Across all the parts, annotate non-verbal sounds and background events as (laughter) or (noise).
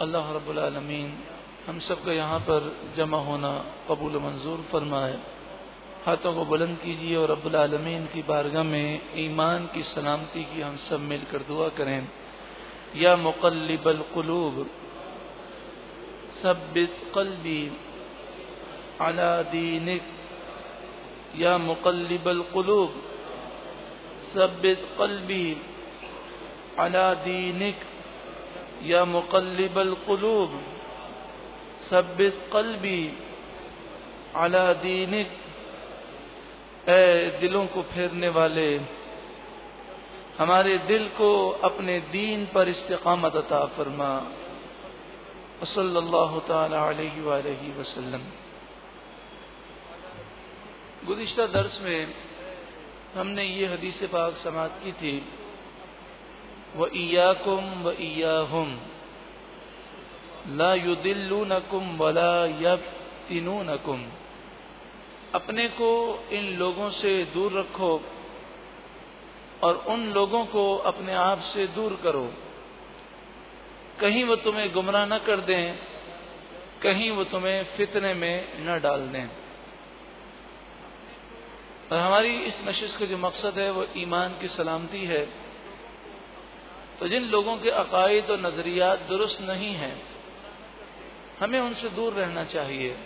अल्लाह रबालमीन हम सब का यहाँ पर जमा होना कबूल मंजूर फरमाए। हाथों को बुलंद कीजिए और रबालमीन की बारगाह में ईमान की सलामती की हम सब मिलकर दुआ करें। या मुकल्लिब अलकलूब सबित कलबी अला दीनिक। या मुकल्लिब अलकुलूब सबित कल्बी अला दीनिक, या मुकल्लिब अलकुलूब सबित कल्बी अला दीनिक। ए दिलों को फेरने वाले, हमारे दिल को अपने दीन पर इस्तकामत अता फरमा। सल्लल्लाहु ताला अलैहि वसल्लम। गुजशत दर्स में हमने ये हदीस पाक समाप्त की थी। व ईयाकुम व ईयाहुम ला युदिल्लूनकुम वला कुम अपने को इन लोगों से दूर रखो और उन लोगों को अपने आप से दूर करो। कहीं वो तुम्हें गुमराह न कर दें, कहीं वो तुम्हें फितने में न डाल दें। और हमारी इस नशिश का जो मकसद है, वो ईमान की सलामती है। तो जिन लोगों के अकायद और नज़रियात दुरुस्त नहीं है, हमें उनसे दूर रहना चाहिए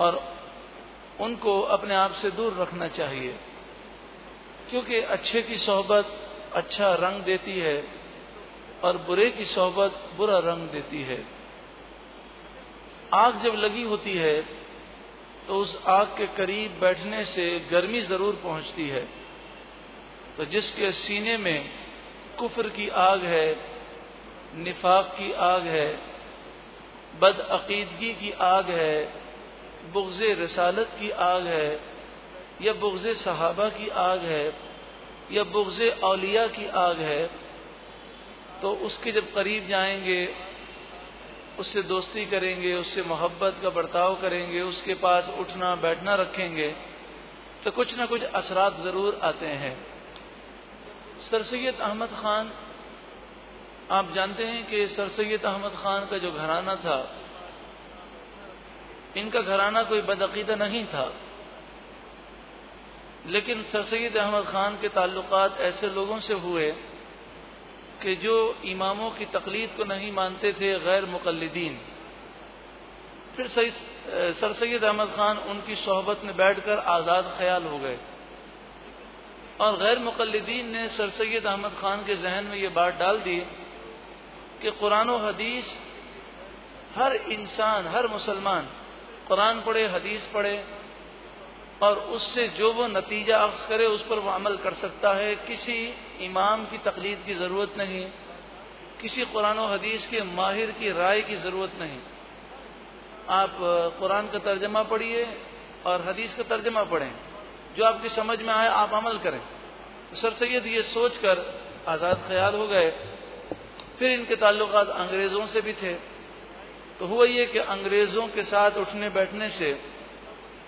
और उनको अपने आप से दूर रखना चाहिए। क्योंकि अच्छे की सोहबत अच्छा रंग देती है और बुरे की सोहबत बुरा रंग देती है। आग जब लगी होती है तो उस आग के करीब बैठने से गर्मी ज़रूर पहुँचती है। तो जिसके सीने में कुफर की आग है, निफाक की आग है, बदअकीदगी की आग है, बुग्ज रसालत की आग है, या बुग्ज सहाबा की आग है, या बुग्ज अलिया की आग है तो उसके जब करीब जाएँगे उससे दोस्ती करेंगे, उससे मोहब्बत का बर्ताव करेंगे, उसके पास उठना, बैठना रखेंगे तो कुछ ना कुछ असरात ज़रूर आते हैं। सर सैद अहमद खान, आप जानते हैं कि सर सैद अहमद खान का जो घराना था, इनका घराना कोई बदअकीदा नहीं था। लेकिन सर सैद अहमद खान के ताल्लुकात ऐसे लोगों से हुए कि जो इमामों की तकलीद को नहीं मानते थे गैर मुकलदीन फिर सर सैद अहमद खान उनकी सोहबत में बैठकर आज़ाद ख्याल हो गए। और गैर मुकलदीन ने सर सैद अहमद खान के जहन में ये बात डाल दी कि कुरान हदीस हर इंसान, हर मुसलमान कुरान पढ़े, हदीस पढ़े और उससे जो वो नतीजा अक्स करे, उस पर वो अमल कर सकता है। किसी इमाम की तकलीद की ज़रूरत नहीं। किसी कुरान हदीस के माहिर की राय की ज़रूरत नहीं। आप कुरान का तर्जमा पढ़िए और हदीस का तर्जमा पढ़ें। जो आपकी समझ में आए, आप अमल करें। तो सर सैद ये सोच कर आज़ाद ख्याल हो गए। फिर इनके ताल्लुक अंग्रेज़ों से भी थे। तो हुआ ये कि अंग्रेज़ों के साथ उठने बैठने से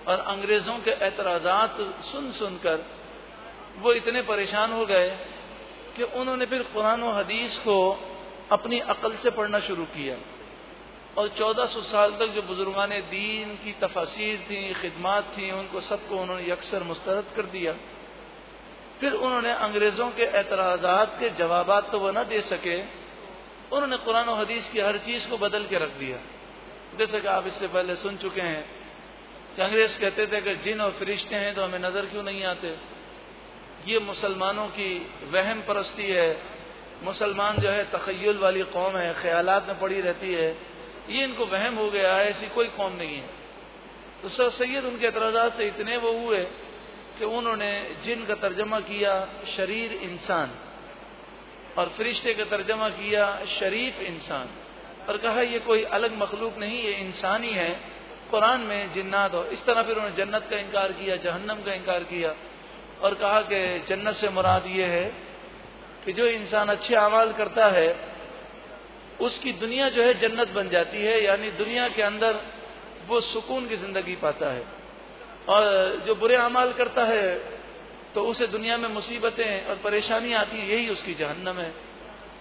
और अंग्रेज़ों के एतराज़ात सुन सुनकर वो इतने परेशान हो गए कि उन्होंने फिर कुरान हदीस को अपनी अकल से पढ़ना शुरू किया। और चौदह सौ साल तक जो बुजुर्गान दीन की तफासिर थी, खिदमत थी, उनको सबको उन्होंने यकसर मुस्तरद कर दिया। फिर उन्होंने अंग्रेज़ों के एतराज़ात के जवाब तो वह न दे सके, उन्होंने कुरान हदीस की हर चीज़ को बदल के रख दिया। जैसे कि आप इससे पहले सुन चुके हैं कि अंग्रेज़ कहते थे कि जिन और फरिश्ते हैं तो हमें नज़र क्यों नहीं आते? ये मुसलमानों की वहम परस्ती है। मुसलमान जो है तखयल वाली कौम है, ख्यालात में पड़ी रहती है। ये इनको वहम हो गया है ऐसी कोई कौम नहीं है। तो सर सैद उनके एतराज़ा से इतने वो हुए कि उन्होंने जिन का तर्जमा किया, शरीर इंसान, और फरिश्ते का तर्जमा किया, शरीफ इंसान। और कहा यह कोई अलग मखलूक नहीं, ये इंसान ही है। कुरान में जिन्नात हो, इस तरह फिर उन्होंने जन्नत का इनकार किया, जहन्नम का इनकार किया और कहा कि जन्नत से मुराद ये है कि जो इंसान अच्छे अमाल करता है, उसकी दुनिया जो है जन्नत बन जाती है, यानी दुनिया के अंदर वो सुकून की ज़िंदगी पाता है। और जो बुरे अमाल करता है तो उसे दुनिया में मुसीबतें और परेशानी आती है, यही उसकी जहन्नम है।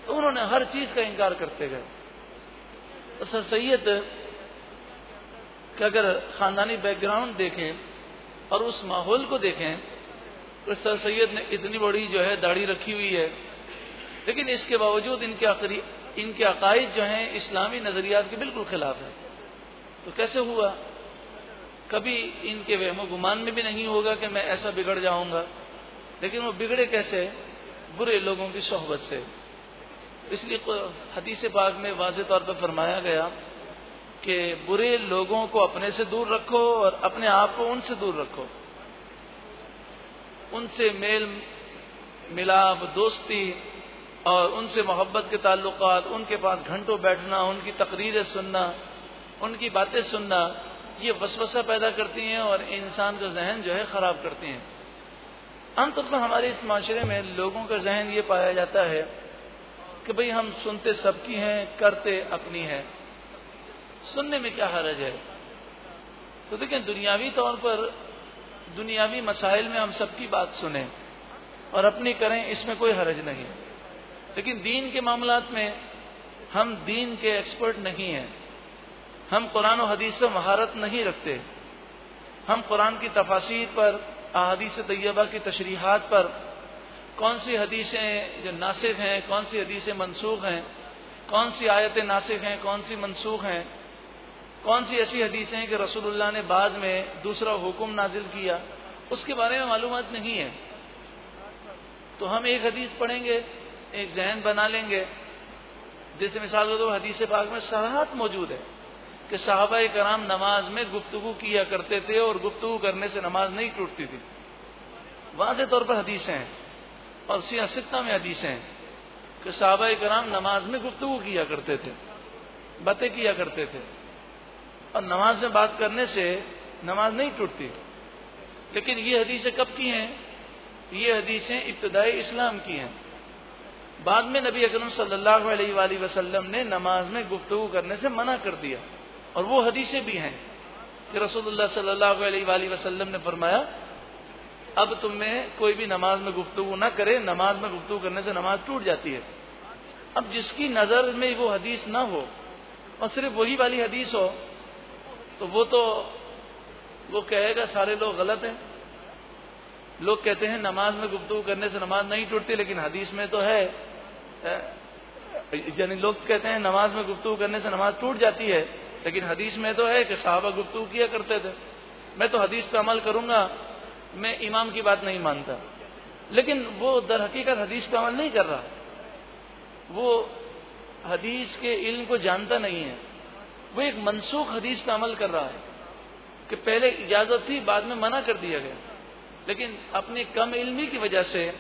तो उन्होंने हर चीज़ का इनकार करते गए। तो सर सैद कि अगर खानदानी बैकग्राउंड देखें और उस माहौल को देखें तो सर सैद ने इतनी बड़ी जो है दाढ़ी रखी हुई है। लेकिन इसके बावजूद इनके आखिरी, इनके अकायद जो हैं, इस्लामी नजरियात के बिल्कुल खिलाफ है। तो कैसे हुआ? कभी इनके वहमो गुमान में भी नहीं होगा कि मैं ऐसा बिगड़ जाऊँगा। लेकिन वो बिगड़े कैसे? बुरे लोगों की सोहबत से। इसलिए हदीस पाक में वाज तौर पर फरमाया गया कि बुरे लोगों को अपने से दूर रखो और अपने आप को उनसे दूर रखो। उनसे मेल, मिलाप, दोस्ती और उनसे मोहब्बत के ताल्लुक उनके पास घंटों बैठना, उनकी तकरीरें सुनना, उनकी बातें सुनना, ये वसवसा पैदा करती हैं और इंसान का जहन जो है खराब करती हैं। आमतौर पर हमारे इस माशरे में लोगों का जहन ये पाया जाता है कि भाई हम सुनते सबकी हैं, करते अपनी हैं। सुनने में क्या हरज है? तो देखें, दुनियावी तौर पर, दुनियावी मसाइल में हम सबकी बात सुने और अपनी करें, इसमें कोई हरज नहीं लेकिन दीन के मामला में हम दीन के एक्सपर्ट नहीं हैं। हम कुरान और हदीस पर महारत नहीं रखते। हम कुरान की तफासिर पर अदीस तैयबा की तशरीहत पर, कौन सी हदीसें जो नासिक हैं, कौन सी हदीसें मनसूख हैं, कौन सी आयतें नासिक हैं, कौन सी मनसूख हैं कौन सी ऐसी हदीसें हैं कि रसूलुल्लाह ने बाद में दूसरा हुक्म नाजिल किया? उसके बारे में मालूम नहीं है। तो हम एक हदीस पढ़ेंगे, एक जहन बना लेंगे। जैसे मिसाल के तो हदीस पाक में सराहत मौजूद है कि साहबा कराम नमाज़ में गुफ्तगु किया करते थे और गुफ्तगु करने से नमाज़ नहीं टूटती थी। वाज तौर पर हदीसें हैं और सियासत्ता में हदीसें हैं कि साहबा कराम नमाज़ में गुफ्तगु किया करते थे, बातें किया करते थे। और नमाज़ में बात करने से नमाज़ नहीं टूटती। लेकिन ये हदीसें कब की हैं? ये हदीसें इब्तदाई इस्लाम की हैं। बाद में नबी अकरम सल्लल्लाहु अलैहि वसल्लम ने नमाज़ में गुफ्तगु करने से मना कर दिया। और वो हदीसें भी हैं कि रसूलुल्लाह सल्लल्लाहु अलैहि वसल्लम ने फरमाया, अब तुम्हें कोई भी नमाज़ में गुफ्तगु ना करे, नमाज़ में गुफ्तगु करने से नमाज़ टूट जाती है। अब जिसकी नज़र में वो हदीस ना हो, और सिर्फ़ वही वाली हदीस हो तो वो तो वो कहेगा, सारे लोग गलत हैं। लोग कहते हैं, नमाज़ में गुफ्तु करने से नमाज़ नहीं टूटती, लेकिन हदीस में तो है। यानी लोग कहते हैं, नमाज़ में गुफ्तु करने से नमाज़ टूट जाती है, लेकिन हदीस में तो है कि साहबा गुफ्तु किया करते थे। मैं तो हदीस पे अमल करूँगा, मैं इमाम की बात नहीं मानता। लेकिन वो दर हकीकत हदीस पे अमल नहीं कर रहा। वो हदीस के इल्म को जानता नहीं है। वो एक मनसूख हदीस पे अमल कर रहा है कि पहले इजाज़त थी, बाद में मना कर दिया गया। लेकिन अपनी कम इल्मी की वजह से,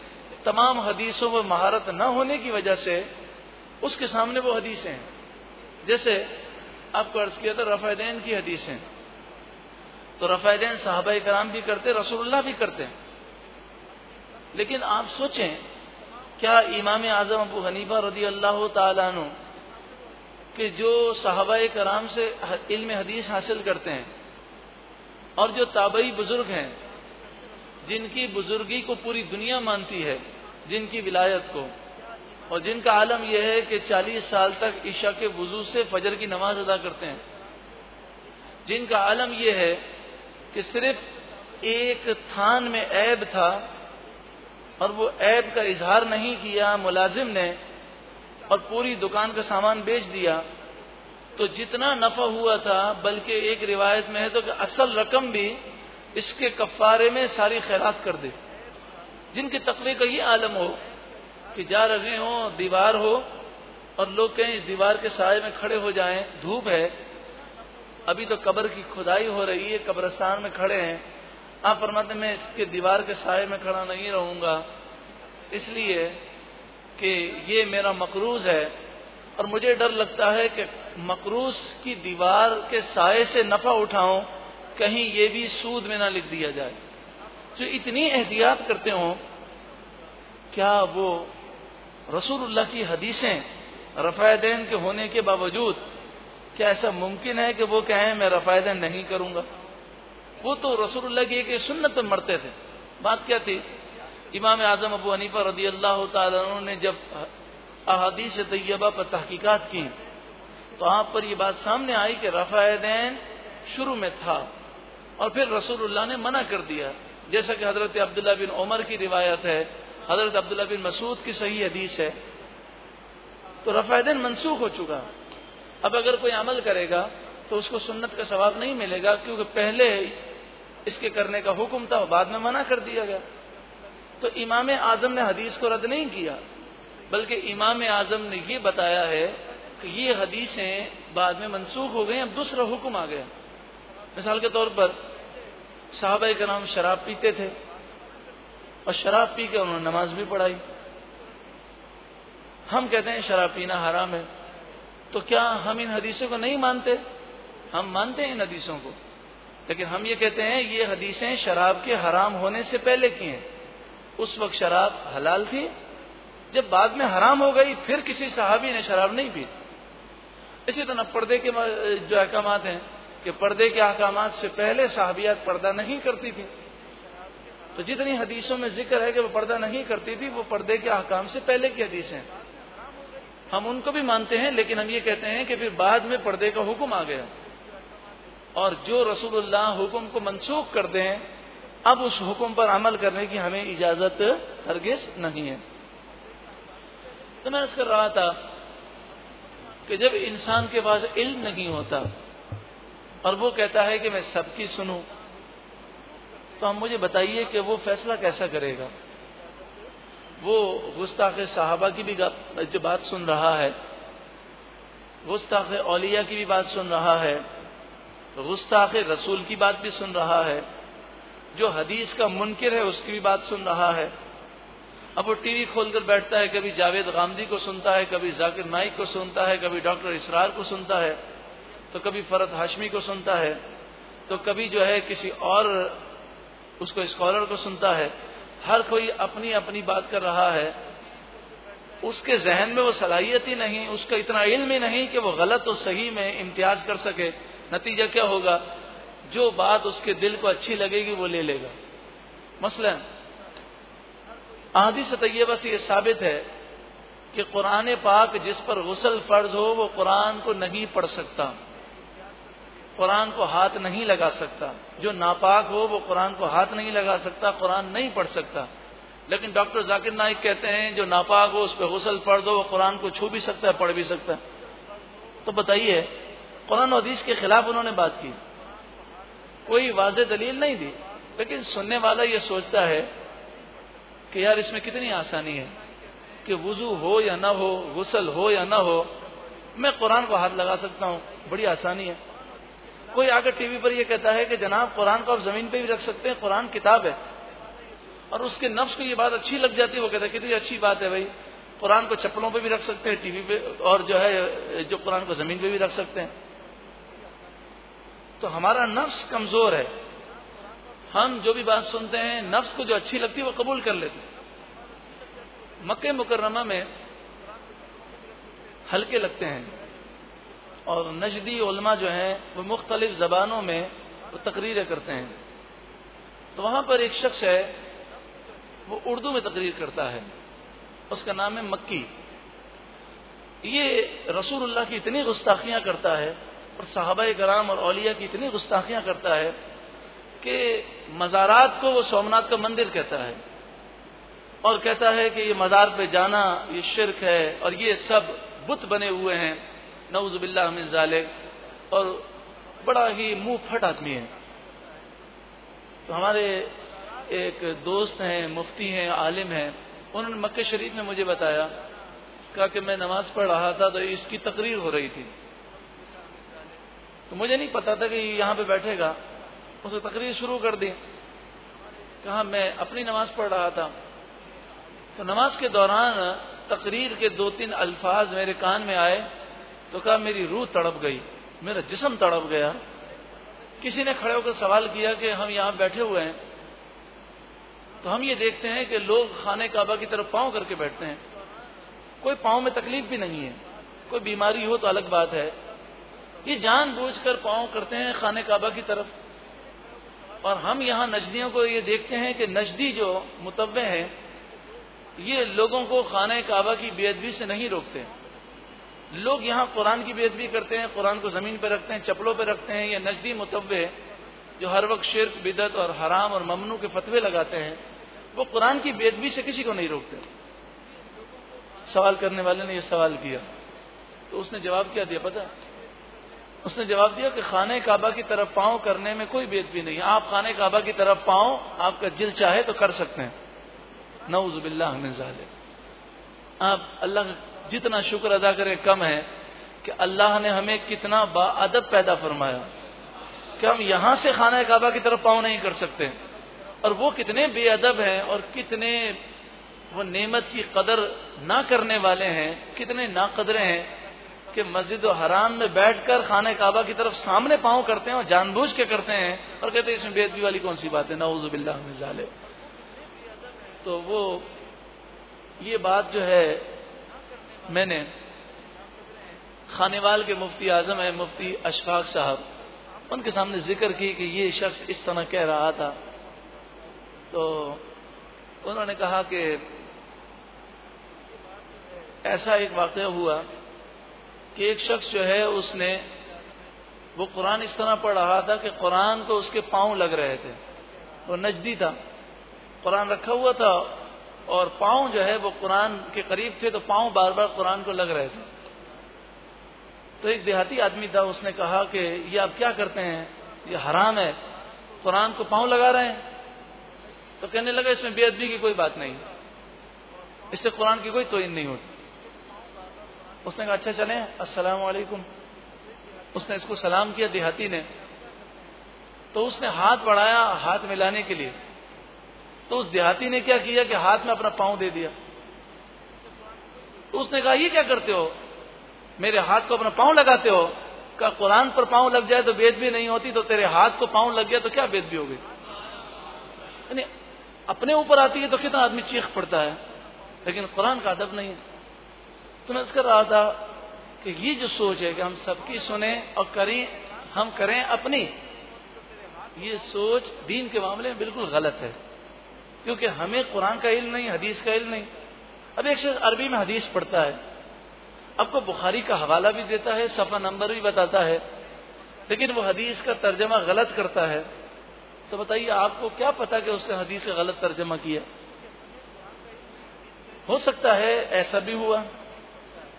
तमाम हदीसों में महारत न होने की वजह से, उसके सामने वो हदीसें हैं। जैसे आपको अर्ज़ किया था, रफादैन की हदीसें तो रफादैन साहबा कराम भी करते, रसूलुल्लाह भी करते हैं। लेकिन आप सोचें, क्या इमाम आज़म अबू हनीफा रदी अल्लाह तु कि जो साहबा कराम से इल्म हदीस हासिल करते हैं और जो ताबई बुज़ुर्ग हैं, जिनकी बुजुर्गी को पूरी दुनिया मानती है, जिनकी विलायत को, और जिनका आलम यह है कि 40 साल तक ईशा के वज़ू से फजर की नमाज़ अदा करते हैं। जिनका आलम यह है कि सिर्फ़ एक थान में ऐब था और वो ऐब का इजहार नहीं किया, मुलाजिम ने और पूरी दुकान का सामान बेच दिया तो जितना नफा हुआ था, बल्कि एक रिवायत में है तो असल रकम भी इसके कफारे में सारी खैरात कर दे। जिनके तकवे का ये आलम हो कि जा रहे हो, दीवार हो, और लोग कहें इस दीवार के साय में खड़े हो जाएँ, धूप है। अभी तो कब्र की खुदाई हो रही है, कब्रस्तान में खड़े हैं। आप फरमाते मैं इसके दीवार के साय में खड़ा नहीं रहूँगा। इसलिए कि ये मेरा मकरूज है और मुझे डर लगता है कि मकरूज की दीवार के साय से नफा उठाऊं, कहीं ये भी सूद में ना लिख दिया जाए। जो इतनी एहतियात करते हो, क्या वो रसूलुल्लाह की हदीसें रफ़ायदैन के होने के बावजूद, क्या ऐसा मुमकिन है कि वो कहें, मैं रफ़ायदैन नहीं करूँगा वो तो रसूलुल्लाह की एक सुन्नत में मरते थे। बात क्या थी? इमाम आज़म अबू हनीफा रदी अल्लाह ने जब अहादीस तैयबा पर तहकीकात की तो आप पर यह बात सामने आई कि रफ़ायदैन शुरू में था और फिर रसूलुल्लाह ने मना कर दिया। जैसा कि हज़रत अब्दुल्ला बिन उमर की रिवायत है, हज़रत अब्दुल्ला बिन मसूद की सही हदीस है। तो रफ़ायदन मनसूख हो चुका। अब अगर कोई अमल करेगा तो उसको सुन्नत का सवाब नहीं मिलेगा, क्योंकि पहले इसके करने का हुक्म था, बाद में मना कर दिया गया। तो इमाम आज़म ने हदीस को रद्द नहीं किया, बल्कि इमाम आज़म ने ये बताया है कि ये हदीसें बाद में मनसूख हो गई, अब दूसरा हुक्म आ गया। मिसाल के तौर पर साहब का नाम शराब पीते थे, और शराब पी के उन्होंने नमाज़ भी पढ़ाई। हम कहते हैं शराब पीना हराम है तो क्या हम इन हदीसों को नहीं मानते? हम मानते हैं इन हदीसों को, लेकिन हम ये कहते हैं, ये हदीसें शराब के हराम होने से पहले की हैं। उस वक्त शराब हलाल थी। जब बाद में हराम हो गई, फिर किसी साहबी ने शराब नहीं पी। इसी तरह पर्दे के जो अहकाम हैं, कि पर्दे के अहकाम से पहले साहबियात पर्दा नहीं करती थी। तो जितनी हदीसों में ज़िक्र है कि वो पर्दा नहीं करती थी, वो पर्दे के अहकाम से पहले की हदीस हैं। हम उनको भी मानते हैं, लेकिन हम ये कहते हैं कि फिर बाद में पर्दे का हुक्म आ गया। और जो रसूलुल्लाह हुक्म को मनसूख कर दें अब उस हुक्म पर अमल करने की हमें इजाज़त हरगिज नहीं है। तो मैं कर रहा था कि जब इंसान के पास इल्म नहीं होता और वो कहता है कि मैं सबकी सुनूं तो हम मुझे बताइए कि वो फैसला कैसा करेगा। वो गुस्ताख साहबा की भी जो बात सुन रहा है, गुस्ताख औलिया की भी बात सुन रहा है, गुस्ताख रसूल की बात भी सुन रहा है जो हदीस का मुनकर है, उसकी भी बात सुन रहा है। अब वो टीवी खोलकर बैठता है, कभी जावेद गांधी को सुनता है, कभी जाकिर नाइक को सुनता है, कभी डॉक्टर इसरार को सुनता है तो कभी फरत हाशमी को सुनता है तो कभी जो है किसी और उसको स्कॉलर को सुनता है। हर कोई अपनी अपनी बात कर रहा है। उसके जहन में वो सलाहियत ही नहीं, उसका इतना इल्म ही नहीं कि वो गलत और सही में इम्तियाज़ कर सके। नतीजा क्या होगा? जो बात उसके दिल को अच्छी लगेगी वो ले लेगा। मसलन, आदि से तयबा से यह साबित है कि कुरान पाक जिस पर गुसल फ़र्ज़ हो, वो कुरान को नहीं पढ़ सकता। कुरान को हाथ नहीं लगा सकता। जो नापाक हो, वो कुरान को हाथ नहीं लगा सकता, कुरान नहीं पढ़ सकता। लेकिन डॉक्टर जाकिर नाइक कहते हैं, जो नापाक हो, उस पर गुसल फ़र्ज़ हो, वो कुरान को छू भी सकता है, पढ़ भी सकता है। तो बताइए, कुरान हदीस के खिलाफ उन्होंने बात की। कोई वाज दलील नहीं दी। लेकिन सुनने वाला ये सोचता है कि यार इसमें कितनी आसानी है कि वज़ू हो या ना हो, गुसल हो या ना हो, मैं कुरान को हाथ लगा सकता हूँ, बड़ी आसानी है। कोई आकर टीवी पर यह कहता है कि जनाब कुरान को आप ज़मीन पे भी रख सकते हैं, कुरान किताब है। और उसके नफ्स को ये बात अच्छी लग जाती है, वो कहता है, कितनी अच्छी बात है भाई। कुरान को चप्पलों पे भी रख सकते हैं, टीवी पे और जो है, जो कुरान को ज़मीन पे भी रख सकते हैं। तो हमारा नफ्स कमज़ोर है। हम जो भी बात सुनते हैं, नफ्स को जो अच्छी लगती है, वो कबूल कर लेते मक्के मुकर्रमा में हल्के लगते हैं। और नजदी उलमा जो हैं, वो मुख्तलिफ़ जबानों में वो तकरीरें करते हैं। तो वहाँ पर एक शख्स है, वो उर्दू में तकरीर करता है। उसका नाम है मक्की। ये रसूलुल्लाह की इतनी गुस्ताखियाँ करता है और साहबा कराम और औलिया की इतनी गुस्ताखियाँ करता है कि मज़ारात को वो सोमनाथ का मंदिर कहता है और कहता है कि ये मज़ार पे जाना, ये शिरक है और ये सब बुत बने हुए हैं। नवजुबिल्ला जाले और बड़ा ही मुँह फट आदमी है। तो हमारे एक दोस्त हैं, मुफ्ती हैं, आलिम हैं। उन्होंने मक्के शरीफ में मुझे बताया, कहा कि मैं नमाज़ पढ़ रहा था तो इसकी तकरीर हो रही थी। तो मुझे नहीं पता था कि यहाँ पे बैठेगा। उसने तकरीर शुरू कर दी। कहा, मैं अपनी नमाज़ पढ़ रहा था। तो नमाज़ के दौरान तकरीर के दो तीन अल्फाज मेरे कान में आए। तो कहा, मेरी रूह तड़प गई। मेरा जिसम तड़प गया। किसी ने खड़े होकर सवाल किया कि हम यहाँ बैठे हुए हैं। तो हम ये देखते हैं कि लोग खाने काबा की तरफ़ पाँव करके बैठते हैं। कोई पाँव में तकलीफ़ भी नहीं है। कोई बीमारी हो तो अलग बात है। ये जानबूझकर पाँव करते हैं खाने काबा की तरफ़। और हम यहाँ नजदियों को ये देखते हैं कि नजदी जो मुतवे है, ये लोगों को खाने काबा की बेदबी से नहीं रोकते। लोग यहाँ कुरान की बेदबी करते हैं, कुरान को ज़मीन पर रखते हैं चप्पलों पर रखते हैं। ये नजदी मुतवे जो हर वक्त शिरक, बिदत और हराम और ममनू के फतवे लगाते हैं, वो कुरान की बेदबी से किसी को नहीं रोकते। सवाल करने वाले ने यह सवाल किया तो उसने जवाब क्या दिया पता? उसने जवाब दिया कि खाने काबा की तरफ़ पाँव करने में कोई बेदबी नहीं। आप खाने काबा की तरफ़ पाँव, आपका दिल चाहे तो कर सकते हैं। नऊजुबिल्ला आप अल्लाह जितना शुक्र अदा करें, कम है कि अल्लाह ने हमें कितना बाअदब पैदा फरमाया। कि हम यहाँ से खाना काबा की तरफ़ पाँव नहीं कर सकते। और वो कितने बेअदब हैं और कितने वो नेमत की कदर ना करने वाले हैं, कितने नाकदरे हैं। कि मस्जिद हराम में बैठकर खाने काबा की तरफ़ सामने पाँव करते हैं और जानबूझ के करते हैं और कहते हैं, इसमें बेदबी वाली कौन सी बात है? नवजुबिल्ला तो वो, ये बात जो है, मैंने खानेवाल के मुफ्ती आज़म है, मुफ्ती अशफाक साहब, उनके सामने ज़िक्र की कि ये शख्स इस तरह कह रहा था। तो उन्होंने कहा कि ऐसा एक वाक़ हुआ कि एक शख्स जो है उसने, वो कुरान इस तरह पढ़ रहा था कि कुरान को उसके पाँव लग रहे थे। वो नजदी था। कुरान रखा हुआ था और पाँव जो है वो कुरान के करीब थे तो पाँव बार बार कुरान को लग रहे थे। तो एक देहाती आदमी था, उसने कहा कि, ये आप क्या करते हैं? ये हराम है। कुरान को पाँव लगा रहे हैं? तो कहने लगा, इसमें बेअदबी की कोई बात नहीं। इससे कुरान की कोई तोइन नहीं होती। उसने कहा अच्छा चले वालेकुम उसने इसको सलाम किया देहाती ने। तो उसने हाथ बढ़ाया हाथ मिलाने के लिए। तो उस देहाती ने क्या किया कि हाथ में अपना पाँव दे दिया। तो उसने कहा, ये क्या करते हो? मेरे हाथ को अपना पाँव लगाते हो? का कुरान पर पाँव लग जाए तो बेद भी नहीं होती? तो तेरे हाथ को पाँव लग गया तो क्या बेद भी हो गई? यानी अपने ऊपर आती है तो कितना आदमी चीख पड़ता है। लेकिन कुरान का अदब नहीं है। तो मैं कर रहा था कि ये जो सोच है कि हम सबकी सुने और करें, हम करें अपनी, ये सोच दीन के मामले में बिल्कुल गलत है। क्योंकि हमें कुरान का इल्म नहीं, हदीस का इल्म नहीं। अब एक शख्स अरबी में हदीस पढ़ता है, आपको बुखारी का हवाला भी देता है, सफ़ा नंबर भी बताता है, लेकिन वो हदीस का तर्जमा गलत करता है। तो बताइए, आपको क्या पता कि उसने हदीस का गलत तर्जमा किया? हो सकता है ऐसा भी हुआ।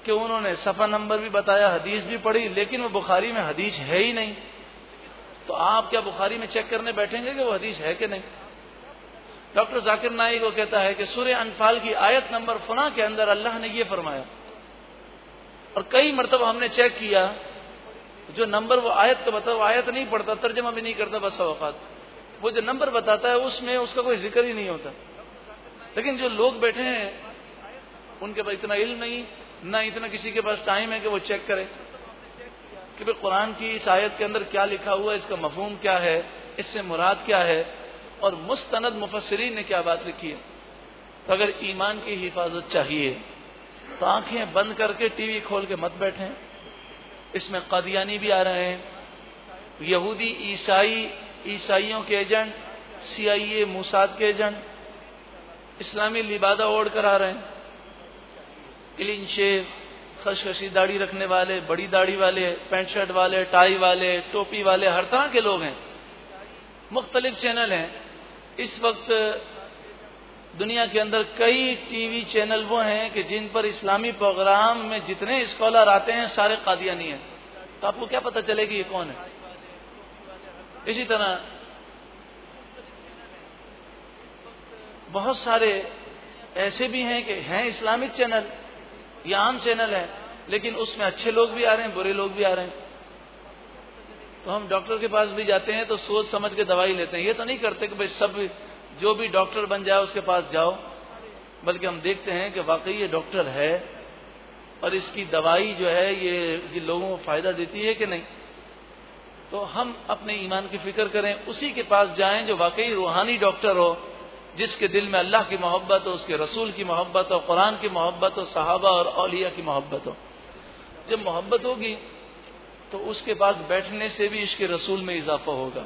कि उन्होंने सफ़ा नंबर भी बताया, हदीस भी पढ़ी, लेकिन वो बुखारी में हदीस है ही नहीं। तो आप क्या बुखारी में चेक करने बैठेंगे कि वो हदीस है कि नहीं? डॉक्टर जाकिर नाइक वो कहता है कि सूर्य अनफाल की आयत नंबर फना के अंदर अल्लाह ने ये फरमाया, और कई मरतब हमने चेक किया, जो नंबर वो आयत का बता, वो आयत नहीं पढ़ता, तर्जमा भी नहीं करता, बस अवकात वो जो नंबर बताता है, उसमें उसका कोई ज़िक्र ही नहीं होता। लेकिन जो लोग बैठे हैं, उनके पास इतना इल्म नहीं ना इतना किसी के पास टाइम है कि वो चेक करे कि भाई कुरान की इस आयत के अंदर क्या लिखा हुआ है, इसका मफहूम क्या है, इससे मुराद क्या है, और मुस्तनद मुफसरीन ने क्या बात लिखी है? तो अगर ईमान की हिफाजत चाहिए तो आँखें बंद करके टीवी खोल के मत बैठे। इसमें कदियानी भी आ रहे हैं। यहूदी, ईसाई, ईसाइयों के एजेंट सीआईए मूसाद के एजेंट, इस्लामी लिबादा ओढ़ कर आ रहे हैं। क्लीन शेव खशखशी दाढ़ी रखने वाले, बड़ी दाढ़ी वाले, पैंट शर्ट वाले, टाई वाले, टोपी वाले, हर तरह के लोग हैं। मुख्तलिफ़ चैनल हैं। इस वक्त दुनिया के अंदर कई टीवी चैनल वो हैं कि जिन पर इस्लामी प्रोग्राम में जितने स्कॉलर आते हैं, सारे कादियानी हैं। तो आपको क्या पता चलेगी ये कौन है? इसी तरह बहुत सारे ऐसे भी हैं कि हैं इस्लामिक चैनल। ये आम चैनल है लेकिन उसमें अच्छे लोग भी आ रहे हैं बुरे लोग भी आ रहे हैं। तो हम डॉक्टर के पास भी जाते हैं तो सोच समझ के दवाई लेते हैं। ये तो नहीं करते कि भाई सब जो भी डॉक्टर बन जाए उसके पास जाओ। बल्कि हम देखते हैं कि वाकई ये डॉक्टर है और इसकी दवाई जो है ये, ये लोगों को फ़ायदा देती है कि नहीं? तो हम अपने ईमान की फ़िक्र करें उसी के पास जाएँ जो वाकई रूहानी डॉक्टर हो। जिसके दिल में अल्लाह की मोहब्बत हो, उसके रसूल की मोहब्बत हो, कुरान की मोहब्बत हो, सहाबा और अलिया की मोहब्बत हो। जब मोहब्बत होगी तो उसके पास बैठने से भी इसके रसूल में इजाफा होगा।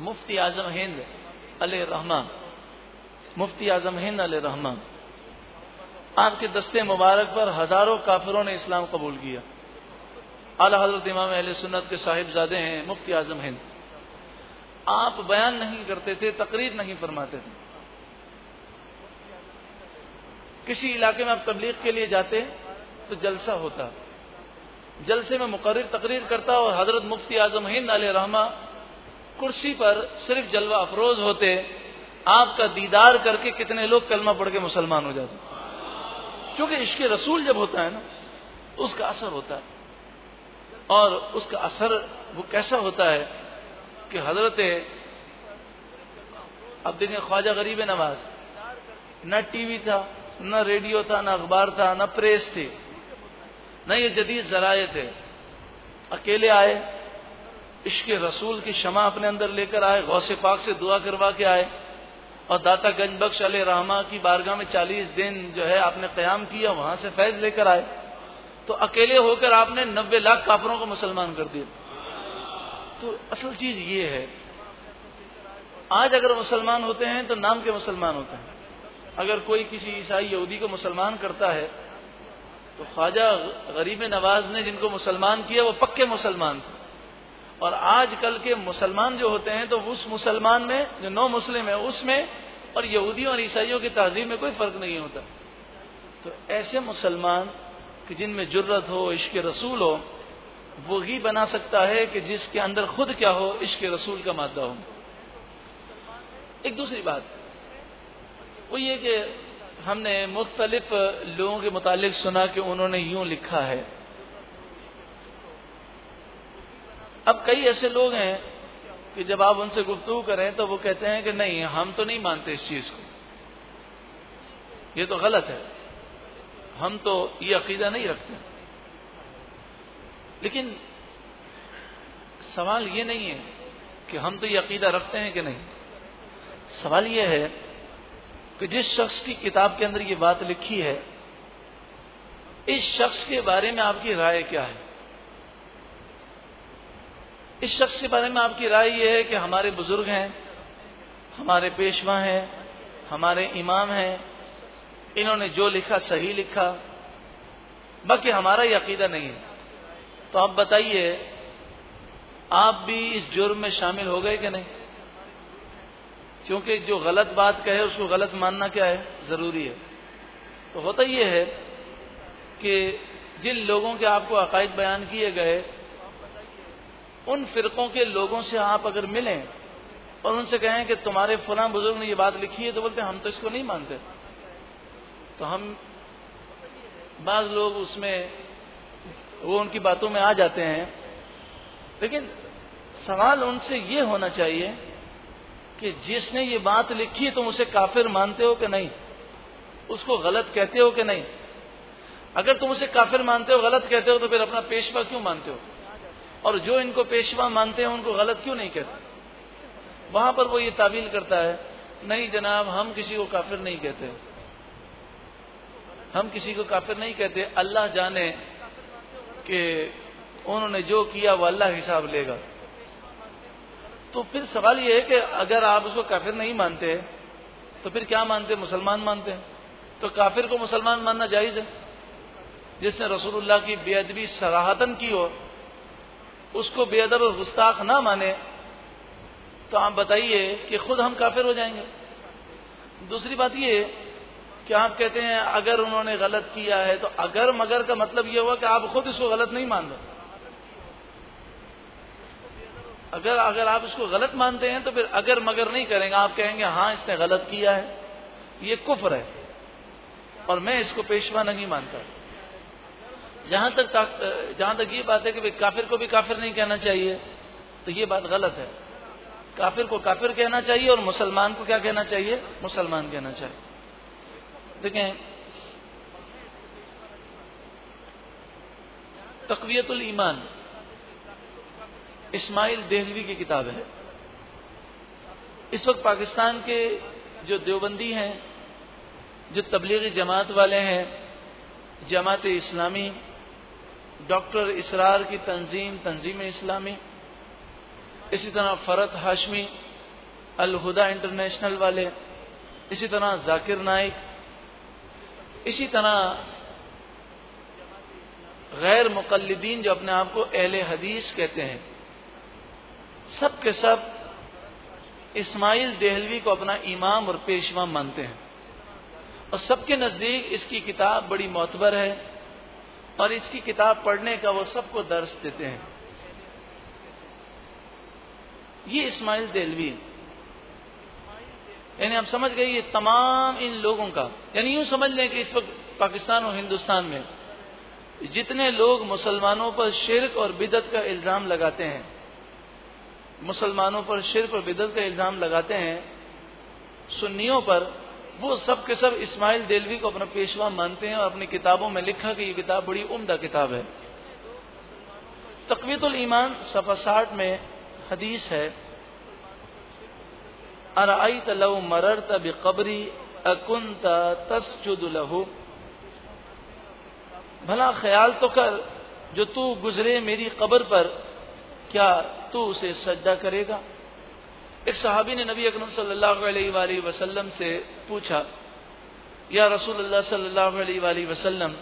मुफ्ती आज़म हिंद अल रहमान, मुफ्ती आज़म हिंद अल रहमान, आपके दस्ते मुबारक पर हज़ारों काफिरों ने इस्लाम कबूल किया। आला हज़रत इमाम अहल सुन्नत के साहिबजादे हैं मुफ्ती आज़म हिंद। आप बयान नहीं करते थे, तकरीर नहीं फरमाते थे। किसी इलाके में आप तबलीग के लिए जाते तो जलसा होता। जलसे में मुकर तकरीर करता और हज़रत मुफ्ती आज़म हिंद अल रहमा कुर्सी पर सिर्फ़ जलवा अफरोज होते, आपका दीदार करके कितने लोग कलमा पढ़ के मुसलमान हो जाते। क्योंकि इश्क रसूल जब होता है ना, उसका असर होता है। और उसका असर वो कैसा होता है कि हज़रत अब देखें ख्वाजा गरीब नवाज़ न टीवी था, न रेडियो था, न अखबार था, न प्रेस थी। न ये जदीद जराए थे। अकेले आए, इश्क रसूल की क्षमा अपने अंदर लेकर आए, गौसे पाक से दुआ करवा के आए और दाता गंज बख्श अल रहमा की बारगाह में चालीस दिन जो है आपने क्याम किया, वहाँ से फैज लेकर आए। तो अकेले होकर आपने नब्बे लाख काफरों को मुसलमान कर दिया तो असल चीज़ ये है, आज अगर मुसलमान होते हैं तो नाम के मुसलमान होते हैं। अगर कोई किसी ईसाई यहूदी को मुसलमान करता है तो ख्वाजा गरीब नवाज़ ने जिनको मुसलमान किया, वो पक्के मुसलमान थे। और आजकल के मुसलमान जो होते हैं तो उस मुसलमान में, जो नौ मुस्लिम है, उसमें और यहूदियों और ईसाइयों की तहजीब में कोई फ़र्क नहीं होता। तो ऐसे मुसलमान कि जिनमें जुर्रत हो इश्क रसूल हो वो ही बना सकता है कि जिसके अंदर खुद क्या हो, इश्क रसूल का मादा हो। एक दूसरी बात। वो ये कि हमने मुख्तलिफ़ लोगों के मुतालिक सुना कि उन्होंने यूँ लिखा है। अब कई ऐसे लोग हैं कि जब आप उनसे गुफ्तु करें तो वो कहते हैं कि नहीं, हम तो नहीं मानते इस चीज़ को। ये तो गलत है। हम तो ये अकीदा नहीं रखते। लेकिन सवाल ये नहीं है कि हम तो ये अकीदा रखते हैं कि नहीं। सवाल यह है कि जिस शख्स की किताब के अंदर ये बात लिखी है, इस शख्स के बारे में आपकी राय क्या है? इस शख्स के बारे में आपकी राय यह है कि हमारे बुज़ुर्ग हैं, हमारे पेशवा हैं, हमारे इमाम हैं, इन्होंने जो लिखा सही लिखा, बाकी हमारा अकीदा नहीं है। तो आप बताइए, आप भी इस जुर्म में शामिल हो गए कि नहीं? क्योंकि जो गलत बात कहे, उसको गलत मानना क्या है? ज़रूरी है। तो होता यह है कि जिन लोगों के आपको अकायद बयान किए गए, उन फिरकों के लोगों से आप अगर मिलें और उनसे कहें कि तुम्हारे फला बुज़ुर्ग ने ये बात लिखी है तो बोलते हम तो इसको नहीं मानते। तो हम, बाज लोग उसमें वो उनकी बातों में आ जाते हैं। लेकिन सवाल उनसे ये होना चाहिए कि जिसने ये बात लिखी तुम उसे काफिर मानते हो कि नहीं? उसको गलत कहते हो कि नहीं? अगर तुम उसे काफिर मानते हो, गलत कहते हो तो फिर अपना पेशवा क्यों मानते हो? और जो इनको पेशवा मानते हैं, उनको गलत क्यों नहीं कहते? वहाँ पर वो ये तावील करता है, नहीं जनाब, हम किसी को काफिर नहीं कहते। हम किसी को काफिर नहीं कहते। अल्लाह जाने कि उन्होंने जो किया वो अल्लाह हिसाब लेगा। तो फिर सवाल ये है कि अगर आप उसको काफिर नहीं मानते तो फिर क्या मानते? मुसलमान मानते हैं। तो काफिर को मुसलमान मानना जायज़ है। जिसने रसूलुल्लाह की बेअदबी सराहतन की हो, उसको बेअदब और गुस्ताख ना माने तो आप बताइए कि खुद हम काफिर हो जाएँगे। दूसरी बात ये कि आप कहते हैं, अगर उन्होंने गलत किया है तो अगर मगर का मतलब यह हुआ कि आप खुद इसको गलत नहीं मान रहे। अगर अगर आप इसको गलत मानते हैं तो फिर अगर मगर नहीं करेंगे, आप कहेंगे हाँ इसने गलत किया है। ये कुफर है। और मैं इसको पेशवा नहीं मानता। जहाँ तक जहाँ तक ये बात है कि काफिर को भी काफिर नहीं कहना चाहिए तो ये बात गलत है। काफिर को काफिर कहना चाहिए और मुसलमान को क्या कहना चाहिए? मुसलमान कहना चाहिए। देखें तकवीतुल ईमान, इस्माइल देहलवी की किताब है। इस वक्त पाकिस्तान के जो देवबंदी हैं, जो तबलीगी जमात वाले हैं, जमात इस्लामी, डॉक्टर इसरार की तंजीम तंजीम इस्लामी, इसी तरह फरत हाशमी, अलहुदा इंटरनेशनल वाले, इसी तरह जाकिर नाइक इसी तरह गैर मुकलदीन जो अपने आप को अहले हदीस कहते हैं, सब सब इस्माइल देहलवी को अपना इमाम और पेशवा मानते हैं। और सबके नज़दीक इसकी किताब बड़ी मोतबर है और इसकी किताब पढ़ने का वो सबको दर्श देते हैं। ये इस्माइल देलवी यानी आप समझ गए ये तमाम इन लोगों का। यानी यूँ समझ लें कि इस वक्त पाकिस्तान और हिंदुस्तान में जितने लोग मुसलमानों पर शिरक और बिदत का इल्ज़ाम लगाते हैं, मुसलमानों पर शिरक और बिदत का इल्ज़ाम लगाते हैं, सुन्नियों पर वो सब के सब इस्माइल देलवी को अपना पेशवा मानते हैं और अपनी किताबों में लिखा कि ये किताब बड़ी उम्दा किताब है। तकवीतुल ईमान सफ़ा साठ में हदीस है अराई तलव मरर तब कबरी अकुंता तस्जुद लहू। भला ख्याल तो कर, जो तू गुजरे मेरी कब्र पर, क्या तू उसे सज्जा करेगा? एक सहाबी ने नबी अकरम सल्लल्लाहु अलैहि वसल्लम से पूछा, या रसूल अल्लाह सल्लल्लाहु अलैहि वसल्लम,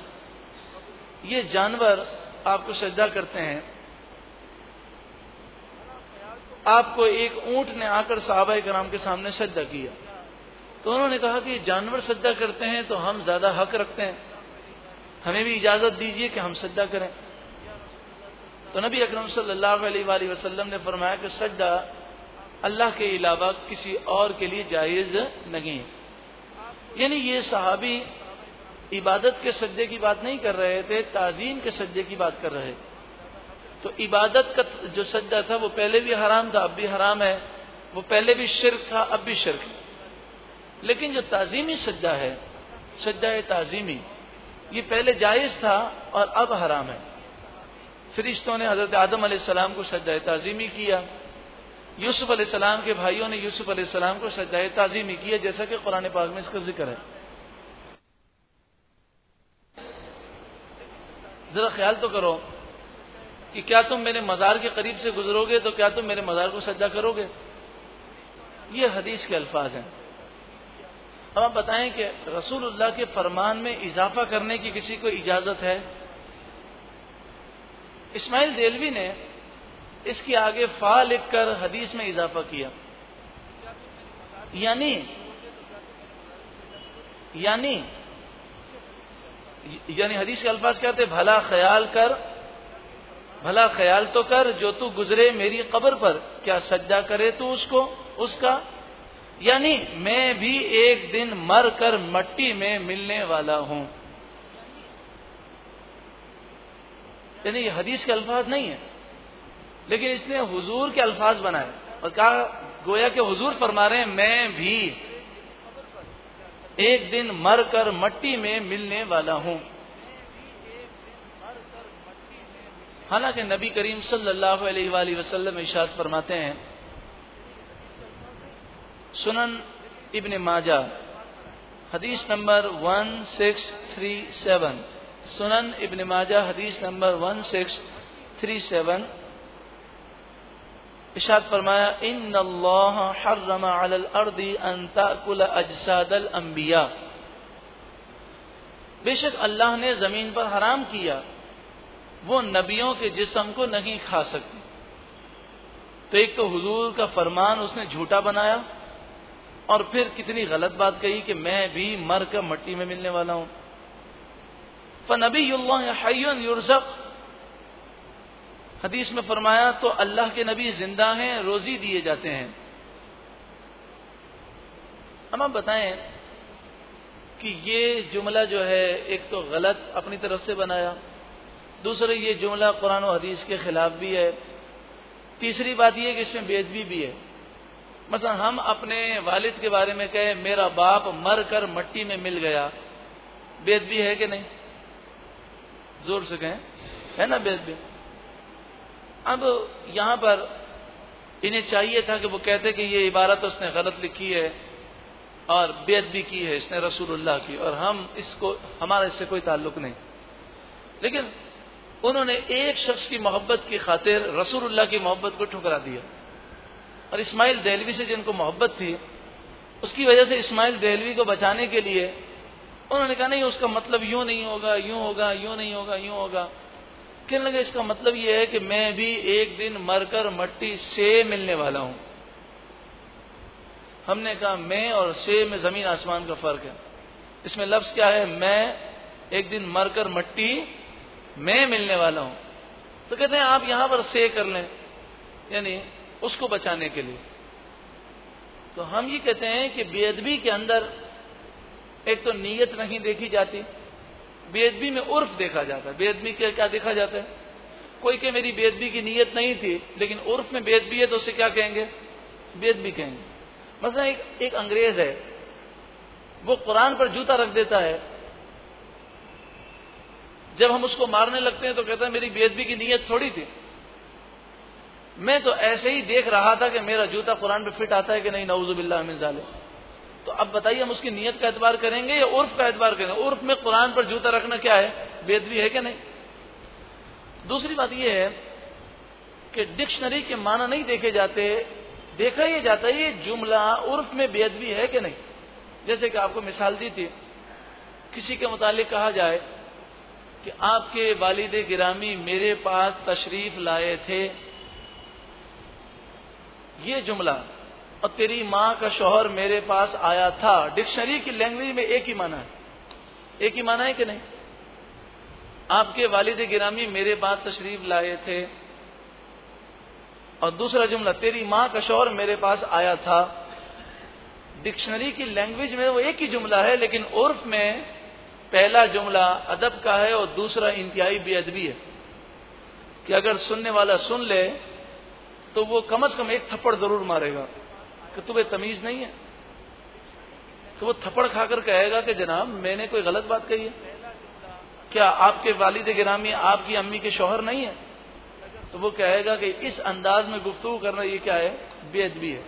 ये जानवर आपको सज्जा करते हैं? आपको एक ऊँट ने आकर साहबा कराम के सामने सज्जा किया। तो उन्होंने कहा कि जानवर सज्जा करते हैं तो हम ज़्यादा हक रखते हैं। हमें भी इजाज़त दीजिए कि हम सज्जा करें। तो नबी अकरम सल्लल्लाहु अलैहि वसल्लम ने फरमाया कि सज्जा अल्लाह के अलावा किसी और के लिए जायज़ नहीं है। यानी ये सहाबी इबादत के सज्जे की बात नहीं कर रहे थे ताजीम के सज्जे की बात कर रहे तो इबादत का जो सज्जा था, वो पहले भी हराम था, अब भी हराम है। वो पहले भी शिरक था, अब भी शिरक है। लेकिन जो ताजीमी सज्जा है, सज्जा ताजीमी, ये पहले जायज़ था और अब हराम है। फरिश्तों ने हज़रत आदम सलाम को सज्जा ताजीमी किया। यूसुफ सलाम के भाइयों ने यूसुफ सलाम को सजाए ताजीमी किया, जैसा कि कुरान पाक में इसका ज़िक्र है। जरा ख्याल तो करो कि क्या तुम मेरे मज़ार के करीब से गुजरोगे तो क्या तुम मेरे मज़ार को सज्जा करोगे? ये हदीस के अल्फाज हैं। अब आप बताएँ कि रसूलुल्लाह के फरमान में इजाफा करने की किसी को इजाज़त है? इस्माइल देलवी ने इसके आगे फा लिखकर हदीस में इजाफा किया। यानी यानी यानी हदीस के अल्फाज क्या भला ख्याल कर भला ख्याल तो कर, जो तू गुजरे मेरी कब्र पर, क्या सज्जा करे तू उसको, उसका? यानी, मैं भी एक दिन मर कर मट्टी में मिलने वाला हूँ। यानी, ये हदीस के अल्फाज नहीं है। लेकिन इसने हुजूर के अल्फाज बनाए। और कहा, गोया के हुजूर फरमा रहे हैं, मैं भी एक दिन मर कर मट्टी में मिलने वाला हूँ। हालाँकि नबी करीम सल्लल्लाहु अलैहि वसल्लम इशाद फरमाते हैं, सुनन इब्न माजा, हदीस number one six three seven सुनन इब्न माजा, हदीस number one six three seven इशाद फरमाया इन हर्रम अर्दी अंताकुल अजसादल अम्बिया बेशक अल्लाह ने ज़मीन पर हराम किया वो नबियों के जिसम को नहीं खा सकती। तो एक तो हुजूर का फरमान उसने झूठा बनाया और फिर कितनी गलत बात कही कि मैं भी मर कर मट्टी में मिलने वाला हूँ। फनबी युरजक। हदीस में फरमाया तो अल्लाह के नबी ज़िंदा हैं, रोजी दिए जाते हैं। हम आप बताएँ कि ये जुमला जो है, एक तो गलत अपनी तरफ़ से बनाया। दूसरे ये जुमला कुरान और हदीस के खिलाफ भी है। तीसरी बात यह कि इसमें बेदबी भी है। मसला हम अपने वालिद के बारे में कहें, मेरा बाप मर कर मट्टी में मिल गया। बेदबी है कि नहीं? ज़ोर से कहें। है ना बेदबी अब यहाँ पर इन्हें चाहिए था कि वो कहते कि ये इबारत उसने गलत लिखी है और बेदबी की है इसने रसूलुल्लाह की और हम इसको, हमारा इससे कोई ताल्लुक नहीं। लेकिन उन्होंने एक शख्स की मोहब्बत की खातिर, रसूलुल्लाह की मोहब्बत को ठुकरा दिया। और इस्माइल दहलवी से जिनको मोहब्बत थी, उसकी वजह से इस्माइल दहलवी को बचाने के लिए, उन्होंने कहा, नहीं, उसका मतलब यूँ नहीं होगा, यूँ होगा, यूँ नहीं होगा, यूँ होगा। कहने लगे, इसका मतलब यह है कि मैं भी एक दिन मरकर मट्टी से मिलने वाला हूँ। हमने कहा, मैं और से में ज़मीन आसमान का फ़र्क है। इसमें लफ्ज क्या है? मैं एक दिन मरकर मट्टी मैं मिलने वाला हूँ। तो कहते हैं आप यहाँ पर से कर लें यानी उसको बचाने के लिए। तो हम ये कहते हैं कि बेदबी के अंदर एक तो नीयत नहीं देखी जाती बेदबी में उर्फ़ देखा जाता है। बेदबी के क्या देखा जाता है? कोई के मेरी बेदबी की नीयत नहीं थी लेकिन उर्फ़ में बेदबी है तो उसे क्या कहेंगे? बेदबी कहेंगे। मसला एक, एक अंग्रेज़ है वो कुरान पर जूता रख देता है जब हम उसको मारने लगते हैं तो कहता है, मेरी बेदबी की नीयत थोड़ी थी। मैं तो ऐसे ही देख रहा था कि मेरा जूता कुरान पे फिट आता है कि नहीं नवजुबिल्ला मिसाले तो अब बताइए, हम उसकी नीयत का एतबार करेंगे या उर्फ़ का एतबार करेंगे? उर्फ़ में कुरान पर जूता रखना क्या है? बेदबी है कि नहीं? दूसरी बात यह है कि डिक्शनरी के माना नहीं देखे जाते, देखा ही जाता है, ये जुमला उर्फ़ में बेदबी है कि नहीं? जैसे कि आपको मिसाल दी थी, किसी के मुतालिक कहा जाए कि आपके वालिद गिरामी मेरे पास तशरीफ़ लाए थे। ये जुमला, और तेरी माँ का शोहर मेरे पास आया था। डिक्शनरी की लैंग्वेज में एक ही माना है। एक ही माना है कि नहीं? आपके वालिद गिरामी मेरे पास तशरीफ़ लाए थे। और दूसरा जुमला, तेरी माँ का शोहर मेरे पास आया था। डिक्शनरी की लैंग्वेज में वो एक ही जुमला है, लेकिन उर्फ़ में पहला जुमला अदब का है और दूसरा इंतहाई बेअदबी है कि अगर सुनने वाला सुन ले तो वो कम अज कम एक थप्पड़ ज़रूर मारेगा कि तुम्हें तमीज नहीं है। तो वो थप्पड़ खाकर कहेगा कि जनाब, मैंने कोई गलत बात कही है। क्या आपके वालिद गिरामी आपकी अम्मी के शोहर नहीं है? तो वो कहेगा कि इस अंदाज में गुफ्तु करना ये क्या है? बेअदबी है।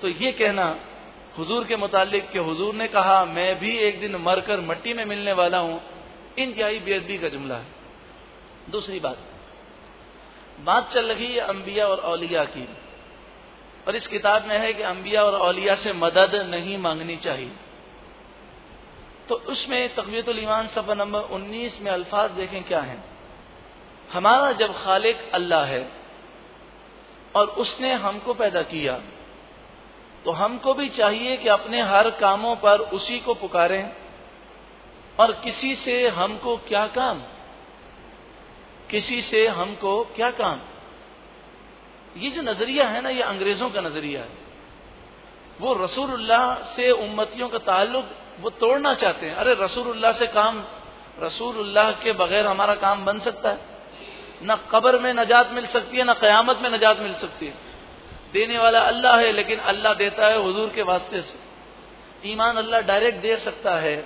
तो ये कहना हुजूर के मुतालिक कि हुजूर ने कहा, मैं भी एक दिन मरकर मट्टी में मिलने वाला हूँ। इंतहाई बेदबी का जुमला है। दूसरी बात बात चल रही है अंबिया और औलिया की। और इस किताब में है कि अंबिया और औलिया से मदद नहीं मांगनी चाहिए। तो उसमें तकवीतुल ईमान नंबर 19 में अल्फाज देखें क्या है। हमारा जब खालिक अल्लाह है और उसने हमको पैदा किया तो हमको भी चाहिए कि अपने हर कामों पर उसी को पुकारें। और किसी से हमको क्या काम? किसी से हमको क्या काम? ये जो नज़रिया है ना, ये अंग्रेज़ों का नज़रिया है। वो रसूलुल्लाह से उम्मतियों का ताल्लुक वो तोड़ना चाहते हैं। अरे, रसूलुल्लाह से काम, रसूलुल्लाह के बगैर हमारा काम बन सकता है। न कब्र में नजात मिल सकती है, न कयामत में नजात मिल सकती है। देने वाला अल्लाह है, लेकिन अल्लाह देता है हजूर के वास्ते से। ईमान अल्लाह डायरेक्ट दे सकता है,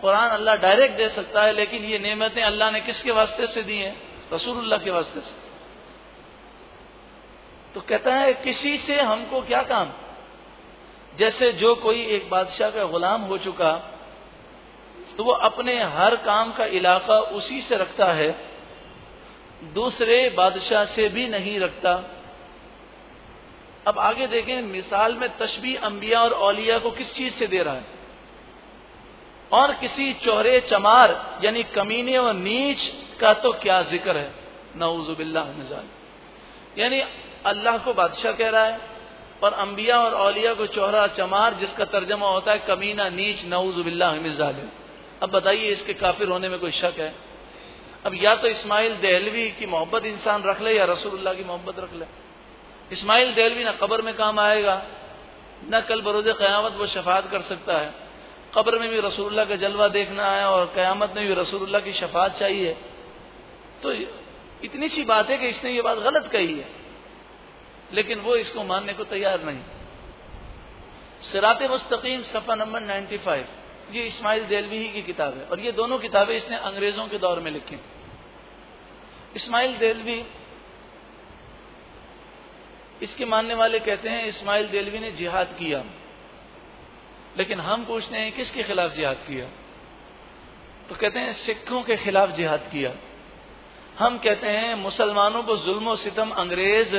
कुरान अल्लाह डायरेक्ट दे सकता है, लेकिन ये नेमतें अल्लाह ने किसके वास्ते से दी हैं? रसूलुल्लाह के वास्ते से। तो कहता है, किसी से हमको क्या काम? जैसे जो कोई एक बादशाह का गुलाम हो चुका तो वो अपने हर काम का इलाका उसी से रखता है, दूसरे बादशाह से भी नहीं रखता। अब आगे देखें, मिसाल में तशबी अंबिया और औलिया को किस चीज़ से दे रहा है? और किसी चौहरे चमार, यानी कमीने और नीच का तो क्या ज़िक्र है? नऊजुबिल्ला मिजाल यानी अल्लाह को बादशाह कह रहा है, और अंबिया और औलिया को चौहरा चमार, जिसका तर्जमा होता है कमीना, नीच नऊजुबिल्ला मिजाल अब बताइए, इसके काफिर होने में कोई शक है? अब या तो इस्माइल दहलवी की मोहब्बत इंसान रख ले, या रसूलुल्लाह की मोहब्बत रख ले। इस्माइल दहलवी ना कब्र में काम आएगा, न कल बरोज क़यामत वो शफात कर सकता है। कब्र में भी रसूलुल्लाह का जलवा देखना है और क़यामत में भी रसूलुल्लाह की शफात चाहिए। तो इतनी सी बात है कि इसने ये बात गलत कही है, लेकिन वो इसको मानने को तैयार नहीं। सिरात मुस्तकीम सफ़ा नंबर 95 ये इस्माइल देलवी ही की किताब है और ये दोनों किताबें इसने अंग्रेज़ों के दौर में लिखी इस्माइल देलवी इसके मानने वाले कहते हैं, इस्माइल देलवी ने जिहाद किया। लेकिन हम पूछते हैं, किसके खिलाफ जिहाद किया? तो कहते हैं, सिखों के खिलाफ जिहाद किया। हम कहते हैं, मुसलमानों को जुल्म सितम अंग्रेज़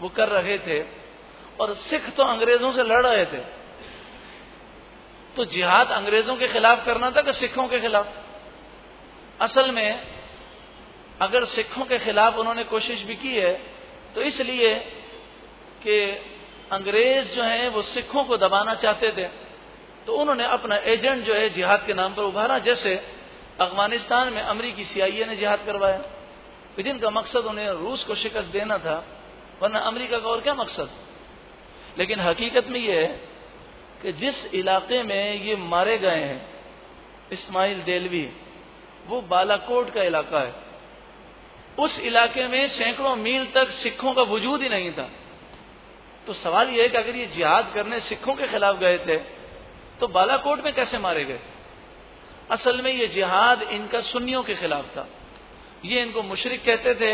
वो कर रहे थे, और सिख तो अंग्रेज़ों से लड़ रहे थे। तो जिहाद अंग्रेज़ों के खिलाफ करना था कि सिखों के खिलाफ? असल में, अगर सिखों के खिलाफ उन्होंने कोशिश भी की है तो इसलिए कि अंग्रेज़ जो है, वो सिखों को दबाना चाहते थे। तो उन्होंने अपना एजेंट जो है, जिहाद के नाम पर उभारा, जैसे अफ़गानिस्तान में अमरीकी सीआईए ने जिहाद करवाया। जिनका मकसद उन्हें रूस को शिकस्त देना था, वरना अमरीका का और क्या मकसद? लेकिन हकीकत में यह है कि जिस इलाके में ये मारे गए हैं, इस्माइल देलवी वो बालाकोट का इलाका है। उस इलाके में सैकड़ों मील तक सिखों का वजूद ही नहीं था। तो सवाल यह है कि अगर ये जिहाद करने सिखों के खिलाफ गए थे तो बालाकोट में कैसे मारे गए? असल में ये जिहाद इनका सुन्नियों के खिलाफ था। ये इनको मुशरक कहते थे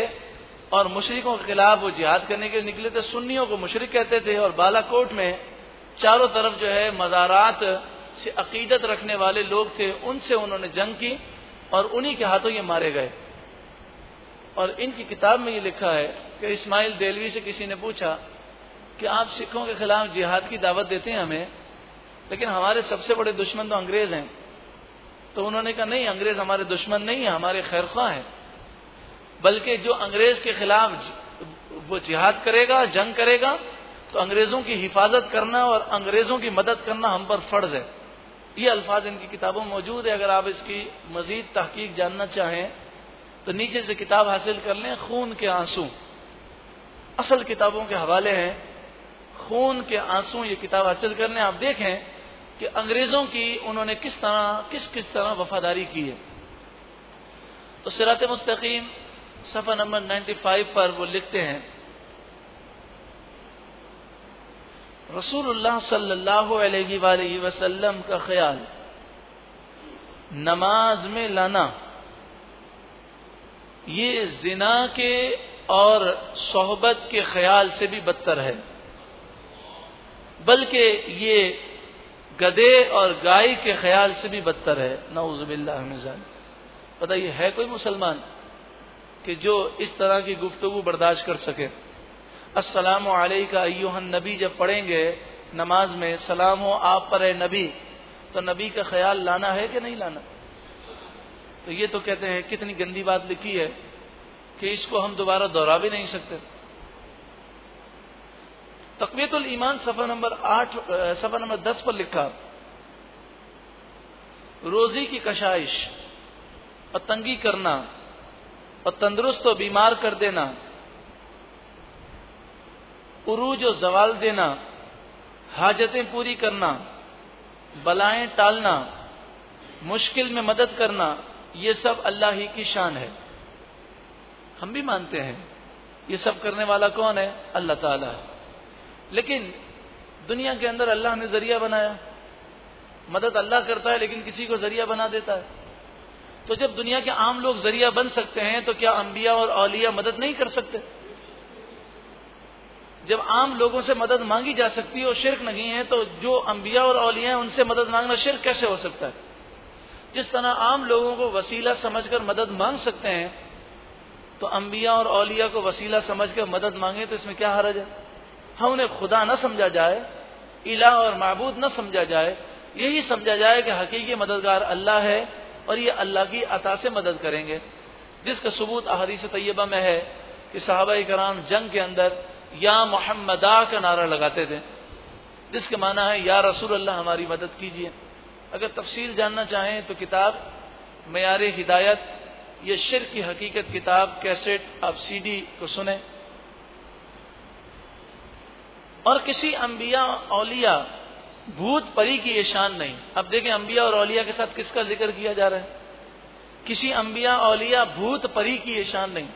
और मुशरकों के खिलाफ वो जिहाद करने के लिए निकले थे। सुन्नियों को मुशरक कहते थे और बालाकोट में चारों तरफ़ जो है मज़ारात से अकीदत रखने वाले लोग थे। उनसे उन्होंने जंग की और उन्हीं के हाथों ये मारे गए। और इनकी किताब में ये लिखा है कि इस्माइल देलवी से किसी ने पूछा कि आप सिखों के खिलाफ जिहाद की दावत देते हैं हमें, लेकिन हमारे सबसे बड़े दुश्मन तो अंग्रेज़ हैं। तो उन्होंने कहा, नहीं, अंग्रेज़ हमारे दुश्मन नहीं है, हमारे खैरखा हैं। बल्कि जो अंग्रेज़ के खिलाफ वो जिहाद करेगा, जंग करेगा तो अंग्रेज़ों की हिफाजत करना और अंग्रेज़ों की मदद करना हम पर फ़र्ज़ है। ये अल्फाज इनकी किताबों में मौजूद है। अगर आप इसकी मजीद तहकीक जानना चाहें तो नीचे से किताब हासिल कर लें, खून के आँसू। असल किताबों के हवाले हैं, खून के आँसू ये किताब हासिल कर लें आप देखें कि अंग्रेज़ों की उन्होंने किस तरह, किस किस तरह वफादारी की है। तो सिरात मुस्तकीम, सफ़ा नंबर 95 पर वो लिखते हैं, रसूलुल्लाह सल्लल्लाहु अलैहि वसल्लम का ख्याल, नमाज़ में लाना ये जिना के और सोहबत के ख्याल से भी बदतर है। बल्कि ये गधे और गाय के ख्याल से भी बदतर है। नौजबिल्लाजान बताइए है कोई मुसलमान कि जो इस तरह की गुफ्तु बर्दाश्त कर सके? अस्सलाम का अयोहन नबी, जब पढ़ेंगे नमाज़ में, सलाम हो आप पर है नबी तो नबी का ख्याल लाना है कि नहीं लाना? तो ये तो कहते हैं, कितनी गंदी बात लिखी है कि इसको हम दोबारा दोहरा भी नहीं सकते। तकवीतुल ईमान सफ़ा नंबर आठ सफ़ा नंबर दस पर लिखा, रोजी की कशाइश, और तंगी करना, और तंदुरुस्त और बीमार कर देना, उरूज और जवाल देना, हाजतें पूरी करना, बलाएँ टालना, मुश्किल में मदद करना ये सब अल्लाह ही की शान है। हम भी मानते हैं, ये सब करने वाला कौन है? अल्लाह ताला है। लेकिन दुनिया के अंदर अल्लाह ने ज़रिया बनाया। मदद अल्लाह करता है, लेकिन किसी को ज़रिया बना देता है। तो जब दुनिया के आम लोग ज़रिया बन सकते हैं तो क्या अंबिया और अलिया मदद नहीं कर सकते? जब आम लोगों से मदद मांगी जा सकती है और शिरक नहीं है तो जो अंबिया और अलिया हैं, उनसे मदद मांगना शिरक कैसे हो सकता है? जिस तरह आम लोगों को वसीला समझकर मदद मांग सकते हैं तो अंबिया और औलिया को वसीला समझकर मदद मांगे तो इसमें क्या हरज है? हम उन्हें खुदा न समझा जाए इला और महबूद न समझा जाए, यही समझा जाए कि हकीकी मददगार अल्लाह है और ये अल्लाह की अता से मदद करेंगे। जिसका सबूत अहदीस तैयबा में है कि साहबा कराम जंग के अंदर या मोहम्मदा का नारा लगाते थे, जिसके माना है, या रसूल अल्लाह हमारी मदद कीजिए। अगर तफसील जानना चाहें तो किताब मैार हिदायत, ये शिर की हकीकत किताब, कैसेट, आप सीडी को सुने। और किसी अंबिया, औलिया, भूत परी की ये शान नहीं। अब देखें, अंबिया और औलिया के साथ किसका ज़िक्र किया जा रहा है? किसी अंबिया, औलिया, भूत परी की ये शान नहीं।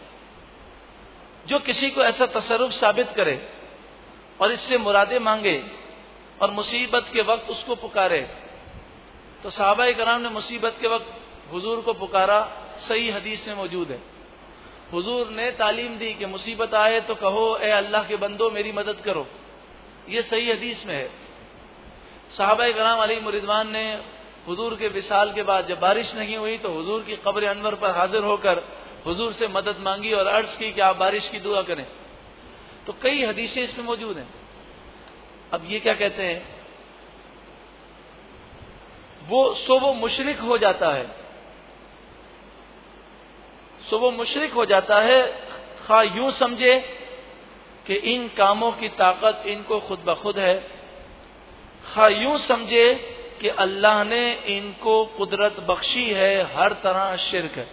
जो किसी को ऐसा तसरुफ साबित करे और इससे मुरादे मांगे और मुसीबत के वक्त उसको पुकारे तो साहबा कराम ने मुसीबत के वक्त हुजूर को पुकारा, सही हदीस में मौजूद है। हुजूर ने तालीम दी कि मुसीबत आए तो कहो, ए अल्लाह के बंदो, मेरी मदद करो। ये सही हदीस में है। साहबा कराम अली मुरिदवान ने हुजूर के विशाल के बाद जब बारिश नहीं हुई तो हुजूर की कब्र अनवर पर हाजिर होकर हुजूर से मदद मांगी और अर्ज़ की कि आप बारिश की दुआ करें। तो कई हदीसें इसमें मौजूद हैं। अब ये क्या कहते हैं? वो सो वो मुशरक हो जाता है। सो वो मुशरक हो जाता है। खा यूँ समझे कि इन कामों की ताकत इनको खुद ब खुद है। खा यूँ समझे कि अल्लाह ने इनको कुदरत बख्शी है, हर तरह शिरक है।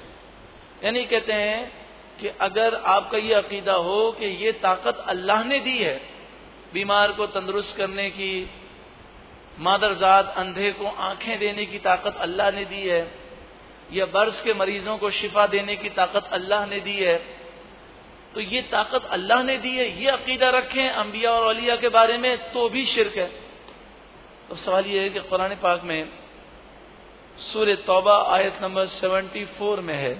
यानी कहते हैं कि अगर आपका ये अकीदा हो कि ये ताकत अल्लाह ने दी है, बीमार को तंदुरुस्त करने की मादरजात अंधे को आँखें देने की ताकत अल्लाह ने दी है, या बर्स के मरीजों को शिफा देने की ताकत अल्लाह ने दी है तो ये ताकत अल्लाह ने दी है, ये अकीदा रखें अंबिया और अलिया के बारे में तो भी शिरक है। तो सवाल ये है कि कुरान पाक में सूर्य तौबा आयत नंबर 74 में है।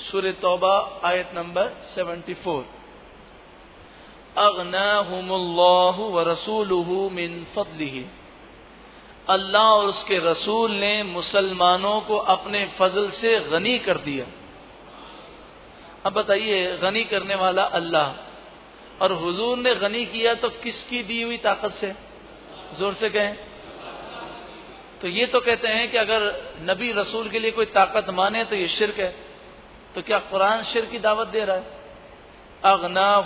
सुर तौबा आयत नंबर 74 अगनाहुमुल्लाहु व रसूलुहु मिन फदलिही। अल्लाह और उसके रसूल ने मुसलमानों को अपने फजल से गनी कर दिया। अब बताइए, गनी करने वाला अल्लाह। और हुजूर ने गनी किया तो किसकी दी हुई ताकत से? ज़ोर से कहें। तो ये तो कहते हैं कि अगर नबी रसूल के लिए कोई ताकत माने तो ये शिरक है। तो क्या कुरान शिर की दावत दे रहा है? अगना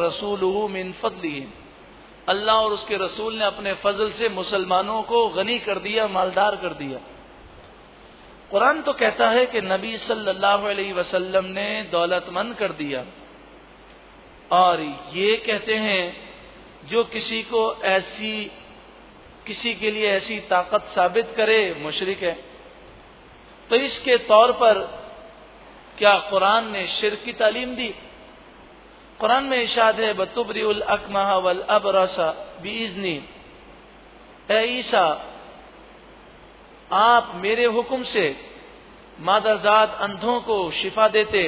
रसूल मिन अल्लाह और उसके रसूल ने अपने फजल से मुसलमानों को गनी कर दिया, मालदार कर दिया। कुरान तो कहता है कि नबी सल्लल्लाहु अलैहि वसल्लम ने दौलतमंद कर दिया। और ये कहते हैं, जो किसी को ऐसी, किसी के लिए ऐसी ताकत साबित करे, मुशरक है। तो इसके तौर पर क्या कुरान ने शिर की तालीम दी? कुरान में इशाद है, बतुबरीउल अकमा वल अबरसा बीजनी ईसा, आप मेरे हुक्म से मादाजात अंधों को शिफा देते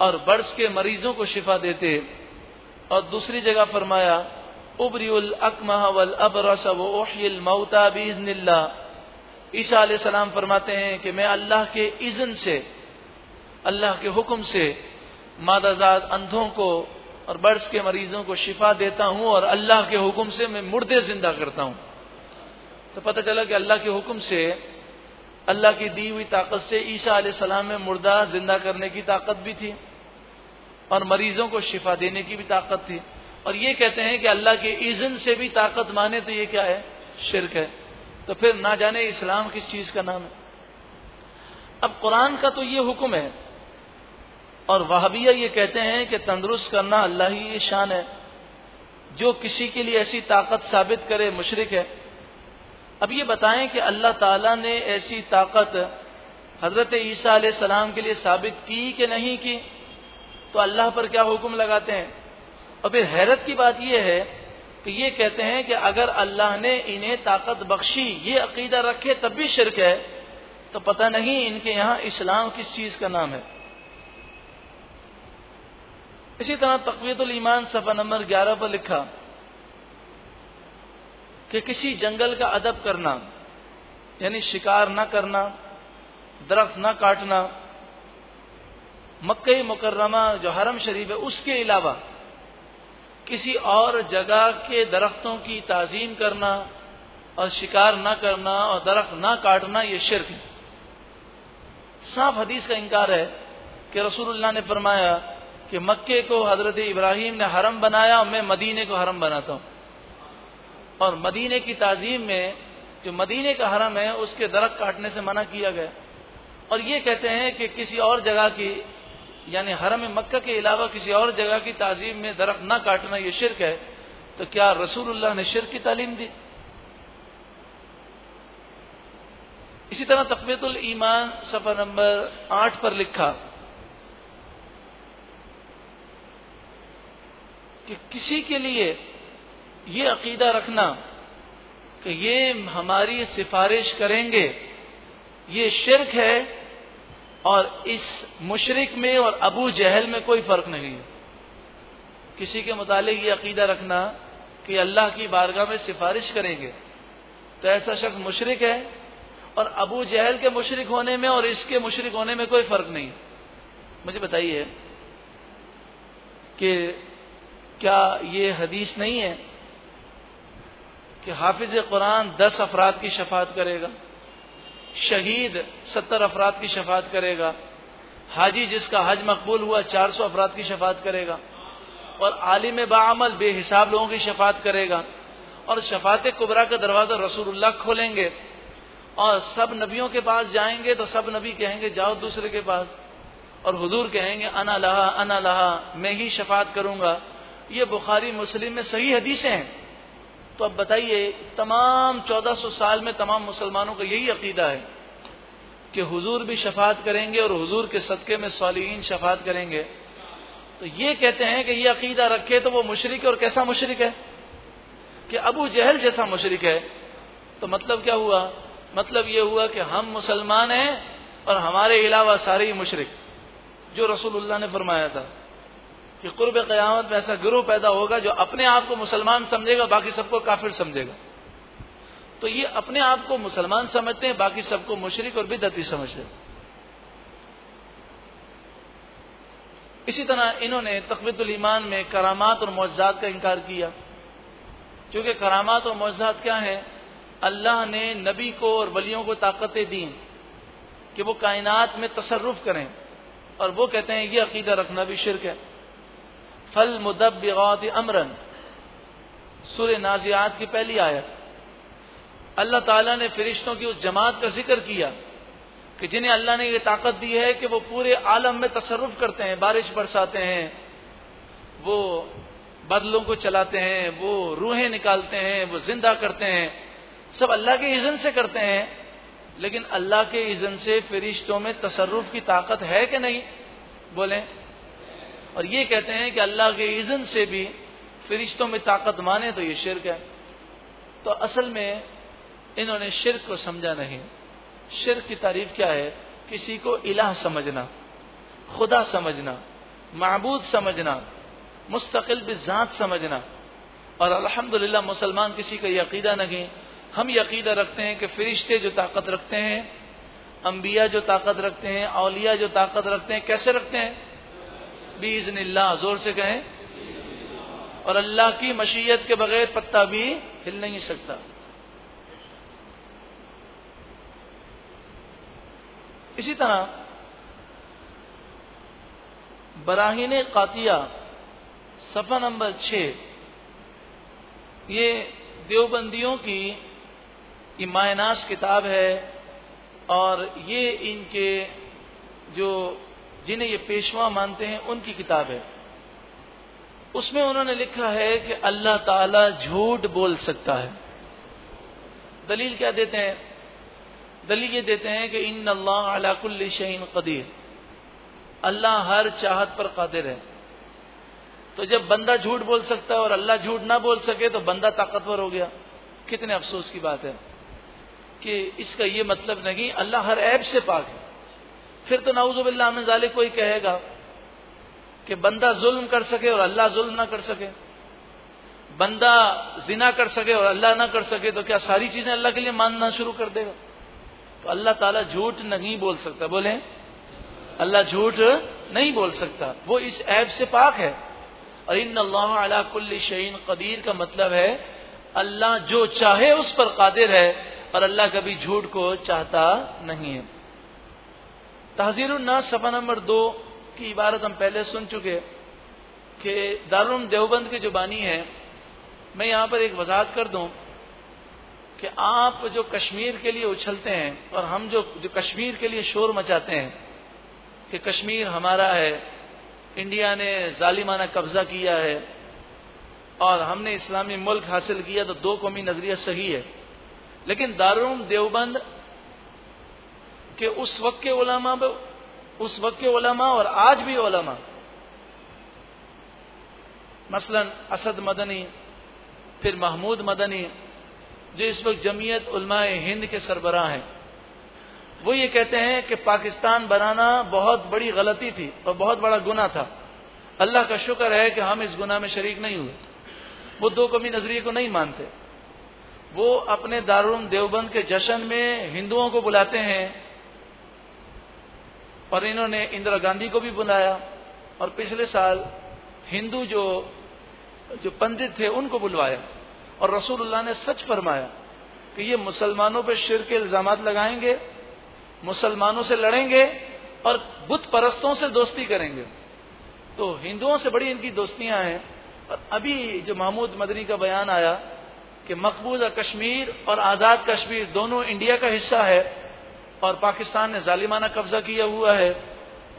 और बर्स के मरीजों को शिफा देते। और दूसरी जगह फरमाया उबरील अकमह वल अबरस वोहिल मऊता बीजनिल्ला ईसा सलाम फरमाते हैं कि मैं अल्लाह के इज़न से, अल्लाह के हुक्म से मादाजात अंधों को और बर्स के मरीजों को शिफा देता हूँ और अल्लाह के हुक्म से मैं मुर्दे ज़िंदा करता हूँ। तो पता चला कि अल्लाह के हुक्म से, अल्लाह की दी हुई ताकत से ईसा सलाम में मुर्दा ज़िंदा करने की ताकत भी थी और मरीजों को शिफा देने की भी ताकत थी। और ये कहते हैं कि अल्लाह के इज़न से भी ताकत माने तो ये क्या है? शिरक है। तो फिर ना जाने इस्लाम किस चीज़ का नाम है। अब कुरान का तो ये हुक्म है और वहाबिया ये कहते हैं कि तंदुरुस्त करना अल्लाह ही शान है। जो किसी के लिए ऐसी ताकत साबित करे, मुशरक है। अब ये बताएँ कि अल्लाह ताला ने ऐसी ताकत हज़रत ईसा सलाम के लिए साबित की कि नहीं की? तो अल्लाह पर क्या हुक्म लगाते हैं? और फिर हैरत की बात यह है कि ये कहते हैं कि अगर अल्लाह ने इन्हें ताकत बख्शी, ये अकीदा रखे, तब भी शिरक है। तो पता नहीं इनके यहाँ इस्लाम किस चीज़ का नाम है। इसी तरह तकवीतुल ईमान सफ़ा नंबर 11 पर लिखा कि किसी जंगल का अदब करना, यानी शिकार न करना, दरख्त न काटना, मक्के मुकर्रमा जो हरम शरीफ है, उसके अलावा किसी और जगह के दरख्तों की ताजीम करना और शिकार न करना और दरख्त न काटना, ये शिरक है। साफ़ हदीस का इनकार है कि रसूलुल्लाह ने फरमाया कि मक्के को हज़रत इब्राहिम ने हरम बनाया और मैं मदीने को हरम बनाता हूँ। और मदीने की ताजीम में, जो मदीने का हरम है, उसके दरख्त काटने से मना किया गया। और ये कहते हैं कि किसी और जगह की, यानी हरम मक्का के अलावा किसी और जगह की ताजीम में दरख्त न काटना यह शिरक है तो क्या रसूलुल्लाह ने शिरक की तालीम दी? इसी तरह तकबीतुल ईमान, सफ़ा नंबर आठ पर लिखा कि किसी के लिए ये अकीदा रखना कि ये हमारी सिफारिश करेंगे, ये शिरक है और इस मुशरक में और अबू जहल में कोई फ़र्क नहीं है। किसी के मुतालिक ये अकीदा रखना कि अल्लाह की बारगाह में सिफारिश करेंगे तो ऐसा शख्स मुशरक है और अबू जहल के मुशरक होने में और इसके मुशरक होने में कोई फ़र्क नहीं मुझे बताइए कि क्या ये हदीस नहीं है कि हाफिज कुरान दस अफराद की शफात करेगा, शहीद सत्तर अफराद की शफात करेगा, हाजी जिसका हज मकबूल हुआ चार सौ अफराद की शफात करेगा और आलिम बामल बेहिसाब लोगों की शफात करेगा और शफात कुबरा का दरवाज़ा रसूलुल्लाह खोलेंगे और सब नबियों के पास जाएँगे तो सब नबी कहेंगे, जाओ दूसरे के पास। और हुजूर कहेंगे, अना लहा अना लहा, मैं ही शफात करूँगा। ये बुखारी मुस्लिम में सही हदीसें हैं। तो अब बताइए, तमाम 1400 साल में तमाम मुसलमानों का यही अकीदा है कि हुजूर भी शफात करेंगे और हुजूर के सदक़े में सालिन शफात करेंगे। तो ये कहते हैं कि ये अकीदा रखे तो वो मुशरक और कैसा मुशरक है? कि अबू जहल जैसा मुशरक है। तो मतलब क्या हुआ? मतलब ये हुआ कि हम मुसलमान हैं और हमारे अलावा सारे ही मुशरक, जो रसूलुल्लाह ने फरमाया था। कि कुर्ब क़यामत में ऐसा गिरोह पैदा होगा जो अपने आप को मुसलमान समझेगा, बाकी सबको काफिर समझेगा। तो ये अपने आप को मुसलमान समझते हैं, बाकी सबको मुशरक और बिदती समझते हैं। इसी तरह इन्होंने तकबीतुल ईमान में करामात और मुआजात का इनकार किया। क्योंकि करामात और मुआजात क्या है? अल्लाह ने नबी को और वलियों को ताकतें दी कि वो कायनात में तसरुफ करें। और वो कहते हैं, ये अकीदा रखना भी शिरक है। फल मुदबिगात अमरन। सुर नाजियात की पहली आयत। अल्लाह ताला ने फरिश्तों की उस जमात का ज़िक्र किया कि जिन्हें अल्लाह ने यह ताकत दी है कि वो पूरे आलम में तसरुफ करते हैं, बारिश बरसाते हैं, वो बदलों को चलाते हैं, वो रूहें निकालते हैं, वो ज़िंदा करते हैं, सब अल्लाह के इज़न से करते हैं, लेकिन अल्लाह के इज़न से फरिश्तों में तसरुफ की ताकत है कि नहीं? बोले और ये कहते हैं कि अल्लाह के इज़न से भी फरिश्तों में ताकत माने तो ये शिरक है। तो असल में इन्होंने शिरक को समझा नहीं। शिरक की तारीफ़ क्या है? किसी को इलाह समझना, खुदा समझना, मबूद समझना, मुस्तकिल बिजात समझना। और अल्हम्दुलिल्लाह मुसलमान किसी का यकीदा नहीं। हम यकीदा रखते हैं कि फरिश्ते जो ताकत रखते हैं, अंबिया जो ताकत रखते हैं अलिया जो ताकत रखते हैं, कैसे रखते हैं? बीजनिल्ला ज़ोर से कहें। और अल्लाह की मशीयत के बगैर पत्ता भी हिल नहीं सकता। इसी तरह बराहीन कातिया, सफ़ा नंबर छ ये देवबंदियों की इमायनास किताब है। और ये इनके जो जिन्हें ये पेशवा मानते हैं, उनकी किताब है। उसमें उन्होंने लिखा है कि अल्लाह ताला झूठ बोल सकता है। दलील क्या देते हैं? दलील ये देते हैं कि इन अल्लाह अलाकुल्ल शहीन कदीर। अल्लाह हर चाहत पर कादिर है। तो जब बंदा झूठ बोल सकता है और अल्लाह झूठ ना बोल सके तो बंदा ताकतवर हो गया। कितने अफसोस की बात है कि इसका ये मतलब नहीं, अल्लाह हर ऐब से पाक है। फिर तो नाउजुबिल्लाजाले कोई कहेगा कि बंदा जुल्म कर सके और अल्लाह जुल्म ना कर सके। बंदा जिना कर सके और अल्लाह ना कर सके तो क्या सारी चीज़ें अल्लाह के लिए मानना शुरू कर देगा? तो अल्लाह ताला झूठ नहीं बोल सकता। बोले, अल्लाह झूठ नहीं बोल सकता। वो इस ऐब से पाक है। और इन अल्लाह कुल्ल कदीर का मतलब है, अल्लाह जो चाहे उस पर कादिर है, और अल्लाह कभी झूठ को चाहता नहीं है। तहजीर सफ़ा नंबर दो की इबारत हम पहले सुन चुके कि दारुल देवबंद के जो बानी है। मैं यहाँ पर एक वजाहत कर दूँ कि आप जो कश्मीर के लिए उछलते हैं और हम जो जो कश्मीर के लिए शोर मचाते हैं कि कश्मीर हमारा है, इंडिया ने जालिमाना कब्जा किया है और हमने इस्लामी मुल्क हासिल किया तो दो कौमी नज़रिया सही है। लेकिन दारूम देवबंद के उस वक्त के ओलामा उस वक्त के ओलामा और आज भी ओलामा मसलन असद मदनी, फिर महमूद मदनी, जो इस वक्त जमीयत उलमाए हिंद के सरबराह हैं। वो ये कहते हैं कि पाकिस्तान बनाना बहुत बड़ी गलती थी और बहुत बड़ा गुना था। अल्लाह का शुक्र है कि हम इस गुना में शरीक नहीं हुए। वो दो कमी नज़रिए को नहीं मानते। वो अपने दारुल देवबंद के जश्न में हिंदुओं को बुलाते हैं और इन्होंने इंदिरा गांधी को भी बुलाया और पिछले साल हिंदू जो जो पंडित थे उनको बुलवाया और रसूलुल्लाह ने सच फरमाया कि ये मुसलमानों पर शिर के इल्ज़ाम लगाएँगे, मुसलमानों से लड़ेंगे और बुत परस्तों से दोस्ती करेंगे। तो हिंदुओं से बड़ी इनकी दोस्तियाँ हैं और अभी जो महमूद मदनी का बयान आया कि मकबूजा कश्मीर और आज़ाद कश्मीर दोनों इंडिया का हिस्सा है और पाकिस्तान ने जालिमाना कब्जा किया हुआ है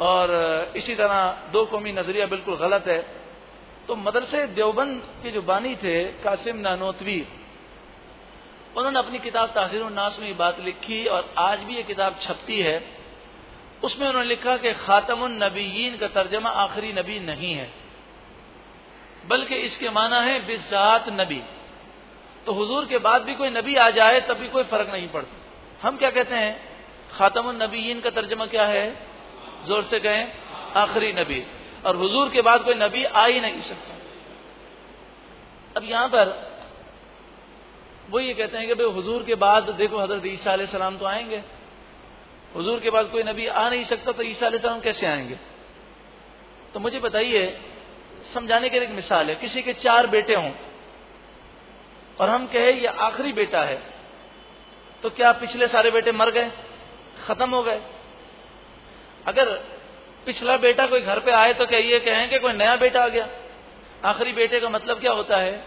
और इसी तरह दो कौमी नज़रिया बिल्कुल गलत है। तो मदरसे देवबंद के जो बानी थे, कासिम नानोतवी, उन्होंने अपनी किताब तासिर नास में बात लिखी और आज भी ये किताब छपती है। उसमें उन्होंने लिखा कि खातम नबीन का तर्जमा आखिरी नबी नहीं है, बल्कि इसके माना है बिजात नबी। तो हुजूर के बाद भी कोई नबी आ जाए, तब भी कोई फ़र्क नहीं पड़ता। हम क्या कहते हैं? खातम नबीन का तर्जमा क्या है? ज़ोर से कहें, आखिरी नबी। और हुजूर के बाद कोई नबी आ ही नहीं सकता। अब यहाँ पर वो ये कहते हैं कि भाई हुजूर के बाद देखो हज़रत ईसा सलाम तो आएँगे। हुजूर के बाद कोई नबी आ नहीं सकता तो ईसा सलाम कैसे आएँगे? तो मुझे बताइए, समझाने के लिए एक मिसाल है। किसी के चार बेटे हों और हम कहे ये आखिरी बेटा है तो क्या पिछले सारे बेटे मर गए? खत्म हो गए। अगर पिछला बेटा कोई घर पे आए तो क्या ये कहें कि कोई नया बेटा आ गया। आखिरी बेटे का मतलब क्या होता है?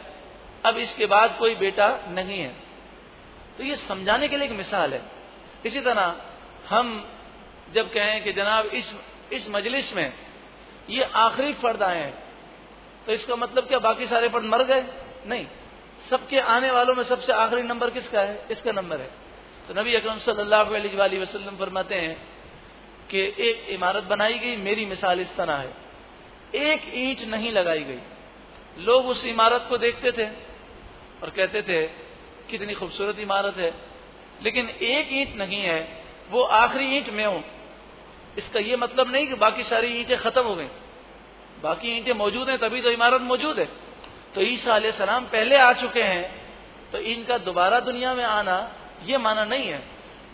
अब इसके बाद कोई बेटा नहीं है। तो ये समझाने के लिए एक मिसाल है। इसी तरह हम जब कहें कि जनाब, इस इस मजलिस में ये आखिरी फर्द आए हैं तो इसका मतलब क्या बाकी सारे फर्द मर गए? नहीं। सबके आने वालों में सबसे आखिरी नंबर किसका है? इसका नंबर है। तो नबी अकरम सल्लल्लाहु अलैहि वसल्लम फरमाते हैं कि एक इमारत बनाई गई, मेरी मिसाल इस तरह है। एक ईंट नहीं लगाई गई। लोग उस इमारत को देखते थे और कहते थे, कितनी खूबसूरत इमारत है। लेकिन एक ईंट नहीं है, वो आखिरी ईंट में हूँ। इसका यह मतलब नहीं कि बाकी सारी ईंटें खत्म हो गई। बाकी ईंटें मौजूद हैं, तभी तो इमारत मौजूद है। तो ईसा सलाम पहले आ चुके हैं तो इनका दोबारा दुनिया में आना यह माना नहीं है,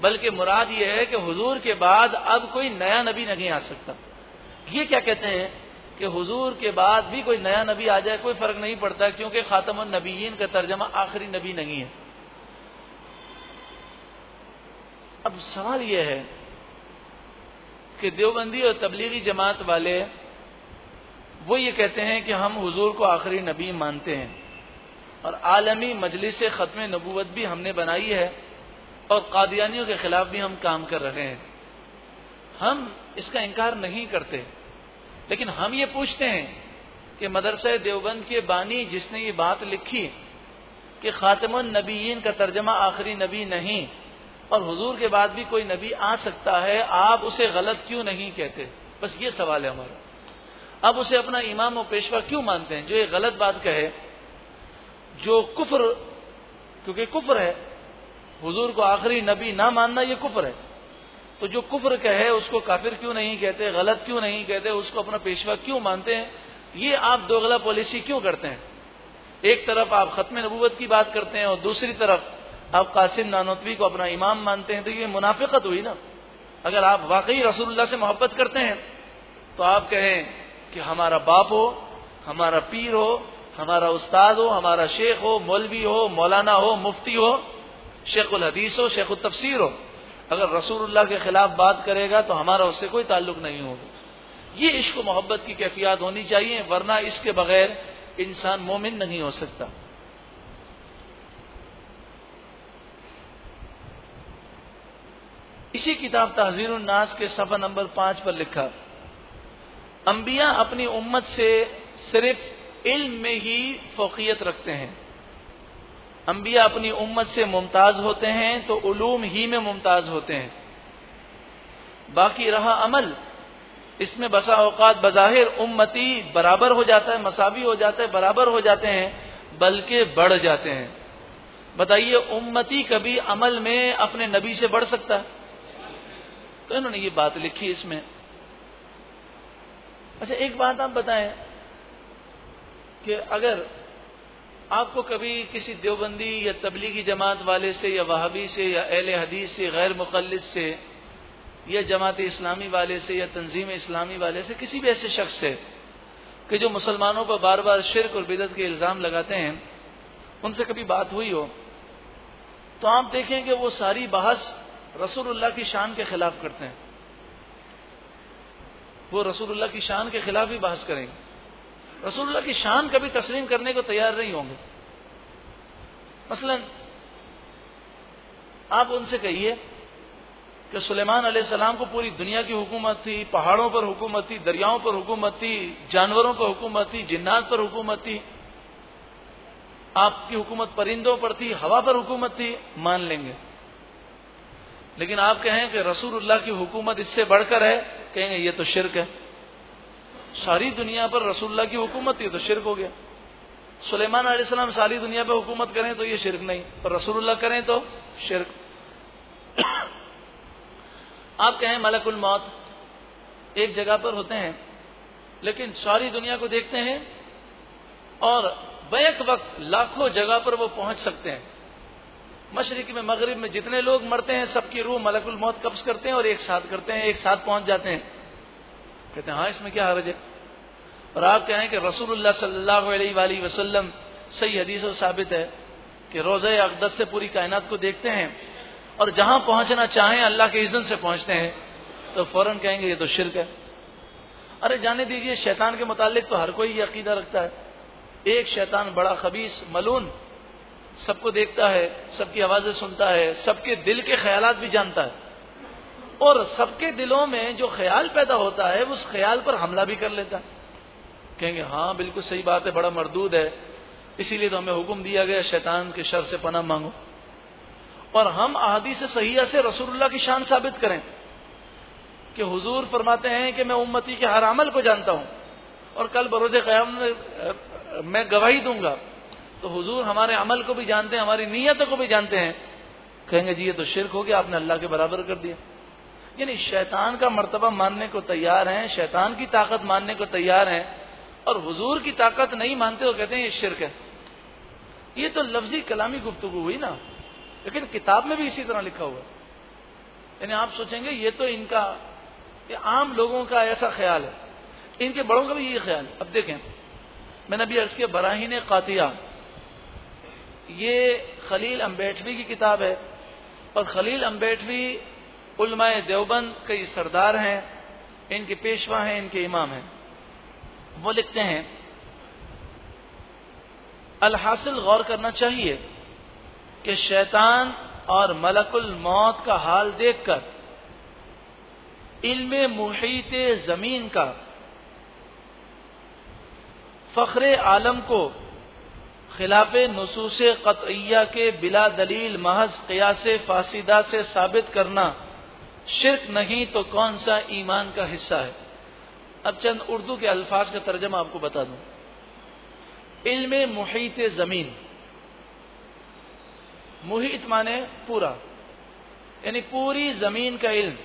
बल्कि मुराद यह है कि हुजूर के बाद अब कोई नया नबी नहीं आ सकता। ये क्या कहते हैं कि हुजूर के बाद भी कोई नया नबी आ जाए, कोई फ़र्क नहीं पड़ता, क्योंकि खातम नबीन का तर्जमा आखिरी नबी नहीं है। अब सवाल यह है कि देवबंदी और तबलीगी जमात वाले, वो ये कहते हैं कि हम हुजूर को आखिरी नबी मानते हैं। और आलमी मजलिस ख़त्म नबूवत भी हमने बनाई है और कादियानियों के खिलाफ भी हम काम कर रहे हैं। हम इसका इनकार नहीं करते। लेकिन हम ये पूछते हैं कि मदरसा देवबंद के बानी जिसने ये बात लिखी कि खातमुन नबीन का तर्जमा आखिरी नबी नहीं और हुजूर के बाद भी कोई नबी आ सकता है, आप उसे गलत क्यों नहीं कहते? बस ये सवाल है हमारा। अब उसे अपना इमाम और पेशवा क्यों मानते हैं? जो ये गलत बात कहे, जो कुफर, क्योंकि कुफर है हुजूर को आखिरी नबी ना मानना यह कुफर है। तो जो कुफर कहे, उसको काफिर क्यों नहीं कहते, गलत क्यों नहीं कहते, उसको अपना पेशवा क्यों मानते हैं? ये आप दोगला पॉलिसी क्यों करते हैं? एक तरफ़ आप खत्म नबूवत की बात करते हैं और दूसरी तरफ़ आप कासिम नानोतवी को अपना इमाम मानते हैं तो ये मुनाफिकत हुई ना। अगर आप वाकई रसूलुल्लाह से मोहब्बत करते हैं तो आप कहें कि हमारा बाप हो, हमारा पीर हो, हमारा उस्ताद हो, हमारा शेख हो, मौलवी हो, मौलाना हो, मुफ्ती हो शेखुल हदीस हो शेख तफसीर हो। अगर रसूलुल्लाह के खिलाफ बात करेगा तो हमारा उससे कोई ताल्लुक नहीं होगा। ये इश्क मोहब्बत की कैफियत होनी चाहिए, वरना इसके बगैर इंसान मोमिन नहीं हो सकता। इसी किताब तहजीर नाज के सफ़ा नंबर पाँच पर लिखा, अंबिया अपनी उम्मत से सिर्फ़ इल्म में ही फोकियत रखते हैं। अंबिया अपनी उम्मत से मुमताज़ होते हैं तो उलूम ही में मुमताज़ होते हैं। बाकी रहा अमल। इसमें बसा अवकात बज़ाहिर उम्मती बराबर हो जाता है मसावी हो जाता है, बराबर हो जाते हैं, बल्कि बढ़ जाते हैं। बताइए, उम्मती कभी अमल में अपने नबी से बढ़ सकता है? तो इन्होंने ये बात लिखी इसमें। अच्छा एक बात आप बताएँ कि अगर आपको कभी किसी देवबंदी या तबलीगी जमात वाले से, या वहाबी से, या अहल हदीस से, गैर मुखलिस से, या जमात इस्लामी वाले से, या तंजीम इस्लामी वाले से, किसी भी ऐसे शख्स से, कि जो मुसलमानों पर बार बार शिरक और बिदत के इल्ज़ाम लगाते हैं, उनसे कभी बात हुई हो तो आप देखें कि वो सारी बहस रसूलुल्लाह की शान के खिलाफ करते हैं। वो रसूलुल्लाह की शान के खिलाफ ही बहस करेंगे। रसूलुल्लाह की शान कभी तस्लीम करने को तैयार नहीं होंगे। मसलन, आप उनसे कहिए कि सुलेमान सलाम को पूरी दुनिया की हुकूमत थी, पहाड़ों पर हुकूमत थी, दरियाओं पर हुकूमत थी, जानवरों पर हुकूमत थी, जिन्नात पर हुकूमत थी। आपकी हुकूमत परिंदों पर थी, हवा पर हुकूमत थी, मान लेंगे। लेकिन आप कहें कि रसूलुल्लाह की हुकूमत इससे बढ़कर है, कहेंगे ये तो शिरक है। सारी दुनिया पर रसुल्ला की हुकूमत थी तो शिरक हो गया। सुलेमान आसमाम सारी दुनिया पर हुकूमत करें तो ये शिरक नहीं, पर रसूलुल्लाह करें तो शिरक। (coughs) आप कहें मलकुल मौत, एक जगह पर होते हैं, लेकिन सारी दुनिया को देखते हैं और बैक वक्त लाखों जगह पर वो पहुँच सकते हैं। मशरक में, मगरब में जितने लोग मरते हैं, सबकी रूह मलकुल मौत कब्ज करते हैं और एक साथ करते हैं, एक साथ पहुँच जाते हैं। कहते हैं हाँ इसमें क्या हर्ज है? और आप कहें कि रसूलुल्लाह सल्लल्लाहु अलैहि वसल्लम सही हदीस और साबित है कि रोज़ अकदस से पूरी कायनात को देखते हैं और जहाँ पहुँचना चाहें, अल्लाह के इज़न से पहुँचते हैं। तो फ़ौरन कहेंगे, ये तो शिरक है। अरे, जाने दीजिए, शैतान के मुतालिक तो हर कोई ये अकीदा रखता है। एक शैतान बड़ा खबीस, मलून, सबको देखता है, सबकी आवाज़ें सुनता है, सबके दिल के ख्याल भी जानता है। और सबके दिलों में जो ख्याल पैदा होता है उस ख्याल पर हमला भी कर लेता। है कहेंगे हाँ बिल्कुल सही बात है, बड़ा मरदूद है। इसीलिए तो हमें हुक्म दिया गया, शैतान के शर से पना मांगो। और हम आदि से सहिया से रसूलुल्लाह की शान साबित करें कि हुजूर फरमाते हैं कि मैं उम्मती के हर अमल को जानता हूँ और कल बरोज क्याम मैं गवाही दूँगा। तो हुजूर हमारे अमल को भी जानते हैं, हमारी नीयतों को भी जानते हैं। कहेंगे, जी, ये तो शिरक हो गया, आपने अल्लाह के बराबर कर दिया। यानी शैतान का मर्तबा मानने को तैयार हैं, शैतान की ताकत मानने को तैयार हैं, और हुजूर की ताकत नहीं मानते तो कहते हैं ये शिरक है। ये तो लफ्जी कलामी गुफ्तु हुई ना, लेकिन किताब में भी इसी तरह लिखा हुआ यानी आप सोचेंगे ये तो इनका, ये आम लोगों का ऐसा ख्याल है। इनके बड़ों का भी यही ख्याल है। अब देखें मैंने अभी अर्ज़ किया, बराहीन कातिया। ये खलील अम्बेठवी की किताब है, और खलील अम्बेठवी उलमाए देवबंद कई सरदार हैं, इनके पेशवा हैं, इनके इमाम हैं। वो लिखते हैं, अलहासिल गौर करना चाहिए कि शैतान और मलकुल मौत का हाल देखकर, इल्म मुहित ज़मीन का, फख्र आलम को खिलाफ नसूस कतैया के बिला दलील महज कयास फासिदा से साबित करना शिरक नहीं तो कौन सा ईमान का हिस्सा है? अब चंद उर्दू के अल्फाज का तर्जमा आपको बता दूँ। इल्म मुहित ज़मीन। मुहित माने पूरा। यानी पूरी ज़मीन का इल्म।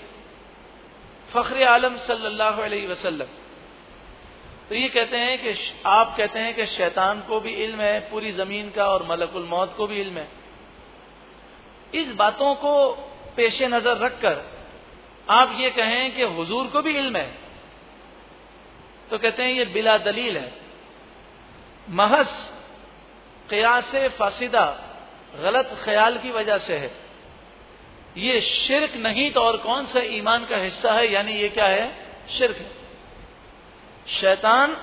फख्र आलम सल्लल्लाहु अलैहि वसल्लम। तो ये कहते हैं कि आप कहते हैं कि शैतान को भी इल्म है, पूरी ज़मीन का और मलकुल मौत को भी इल्म है। इस बातों को पेश नज़र रखकर आप ये कहें कि हुजूर को भी इल्म है। तो कहते हैं ये बिला दलील है। महज कयास फासिदा, गलत ख्याल की वजह से है। ये शिरक नहीं तो और कौन सा ईमान का हिस्सा है? यानी ये क्या है? शिरक है। शैतान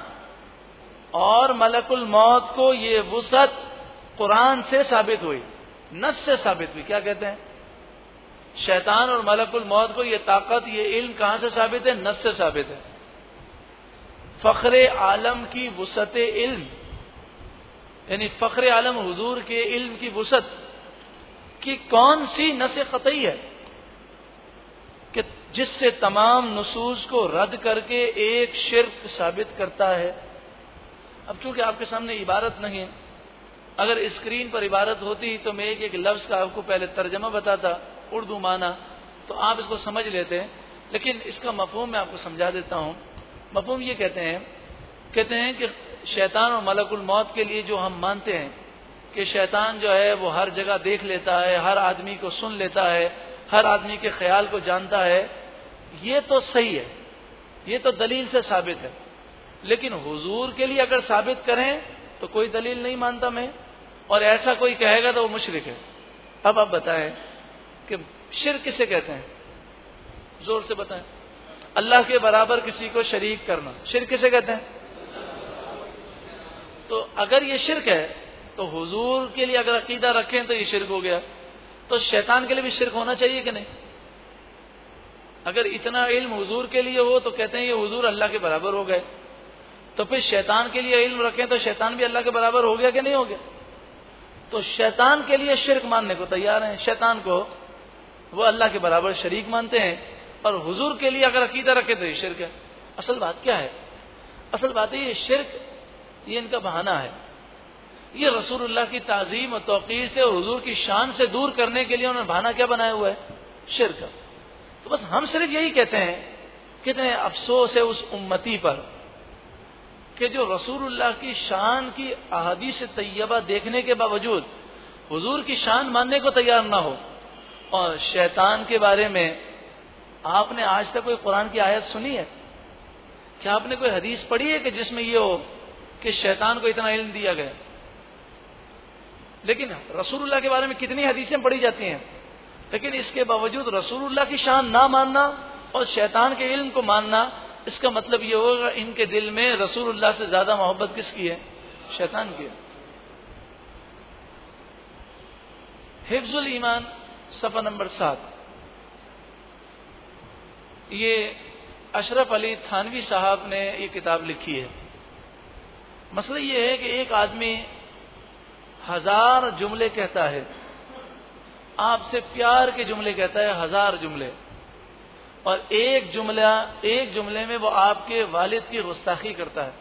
और मलकुल मौत को ये वसत कुरान से साबित हुई, नस से साबित हुई। क्या कहते हैं? शैतान और मलकुल मौत को, ये ताकत, ये इल्म कहाँ से साबित है? नस से साबित है। फख्र आलम की वसत इल्म, यानी फख्र आलम हुजूर के इल्म की वसत, की कौन सी नस कतई है? कि जिससे तमाम नसूस को रद्द करके एक शिरक साबित करता है। अब चूँकि आपके सामने इबारत नहीं है, अगर स्क्रीन पर इबारत होती तो मैं एक एक लफ्ज का आपको पहले तर्जमा बताता। उर्दू माना तो आप इसको समझ लेते हैं। लेकिन इसका मफहूम मैं आपको समझा देता हूँ। मफहूम ये कहते हैं कहते हैं कि शैतान और मलकुल मौत के लिए जो हम मानते हैं कि शैतान जो है, वो हर जगह देख लेता है, हर आदमी को सुन लेता है, हर आदमी के ख्याल को जानता है। ये तो सही है, ये तो दलील से साबित है। लेकिन हुजूर के लिए अगर साबित करें तो कोई दलील नहीं मानता मैं, और ऐसा कोई कहेगा तो वो मुशरक है। अब आप बताएँ कि शिर किसे कहते हैं? ज़ोर से बताएँ। अल्लाह के बराबर किसी को शरीक करना। शिर किसे कहते हैं? तो अगर ये शिरक है तो हुजूर के लिए अगर अकीदा रखें तो ये शिरक हो गया। तो शैतान के लिए भी शिरक होना चाहिए कि नहीं? अगर इतना इल्म हुजूर के लिए हो तो कहते हैं ये हुजूर अल्लाह के बराबर हो गए। तो फिर शैतान के लिए इल्म रखें तो शैतान भी अल्लाह के बराबर हो गया कि नहीं हो गया? तो शैतान के लिए शिरक मानने को तैयार हैं। शैतान को वो अल्लाह के बराबर शरीक मानते हैं और हुजूर के लिए अगर अकीदा रखे तो ये शिरक है। असल बात क्या है? असल बात है, ये शिरक, ये इनका बहाना है। ये रसूलुल्लाह की ताजीम और तोकीर से और हजूर की शान से दूर करने के लिए उन्होंने बहाना क्या बनाया हुआ है? शिरक। तो बस हम सिर्फ़ यही कहते हैं कितने अफसोस है उस उम्मती पर कि जो रसूलुल्लाह की शान की अहदी से तैयबा देखने के बावजूद हुजूर की शान मानने को तैयार ना हो। और शैतान के बारे में आपने आज तक कोई कुरान की आयत सुनी है? क्या आपने कोई हदीस पढ़ी है कि जिसमें ये हो कि शैतान को इतना इल्म दिया गया? लेकिन रसूलुल्लाह के बारे में कितनी हदीसें पढ़ी जाती हैं? लेकिन इसके बावजूद रसूलुल्लाह की शान ना मानना और शैतान के इल्म को मानना, इसका मतलब यह होगा, इनके दिल में रसूलुल्लाह से ज़्यादा मोहब्बत किसकी है? शैतान की हिफ्जुल ईमान सफ़ा नंबर सात। ये अशरफ अली थानवी साहब ने ये किताब लिखी है। मसला ये है कि एक आदमी हज़ार जुमले कहता है, आपसे प्यार के जुमले कहता है हज़ार जुमले, और एक जुमला, एक जुमले में वो आपके वालिद की गुस्ताखी करता है।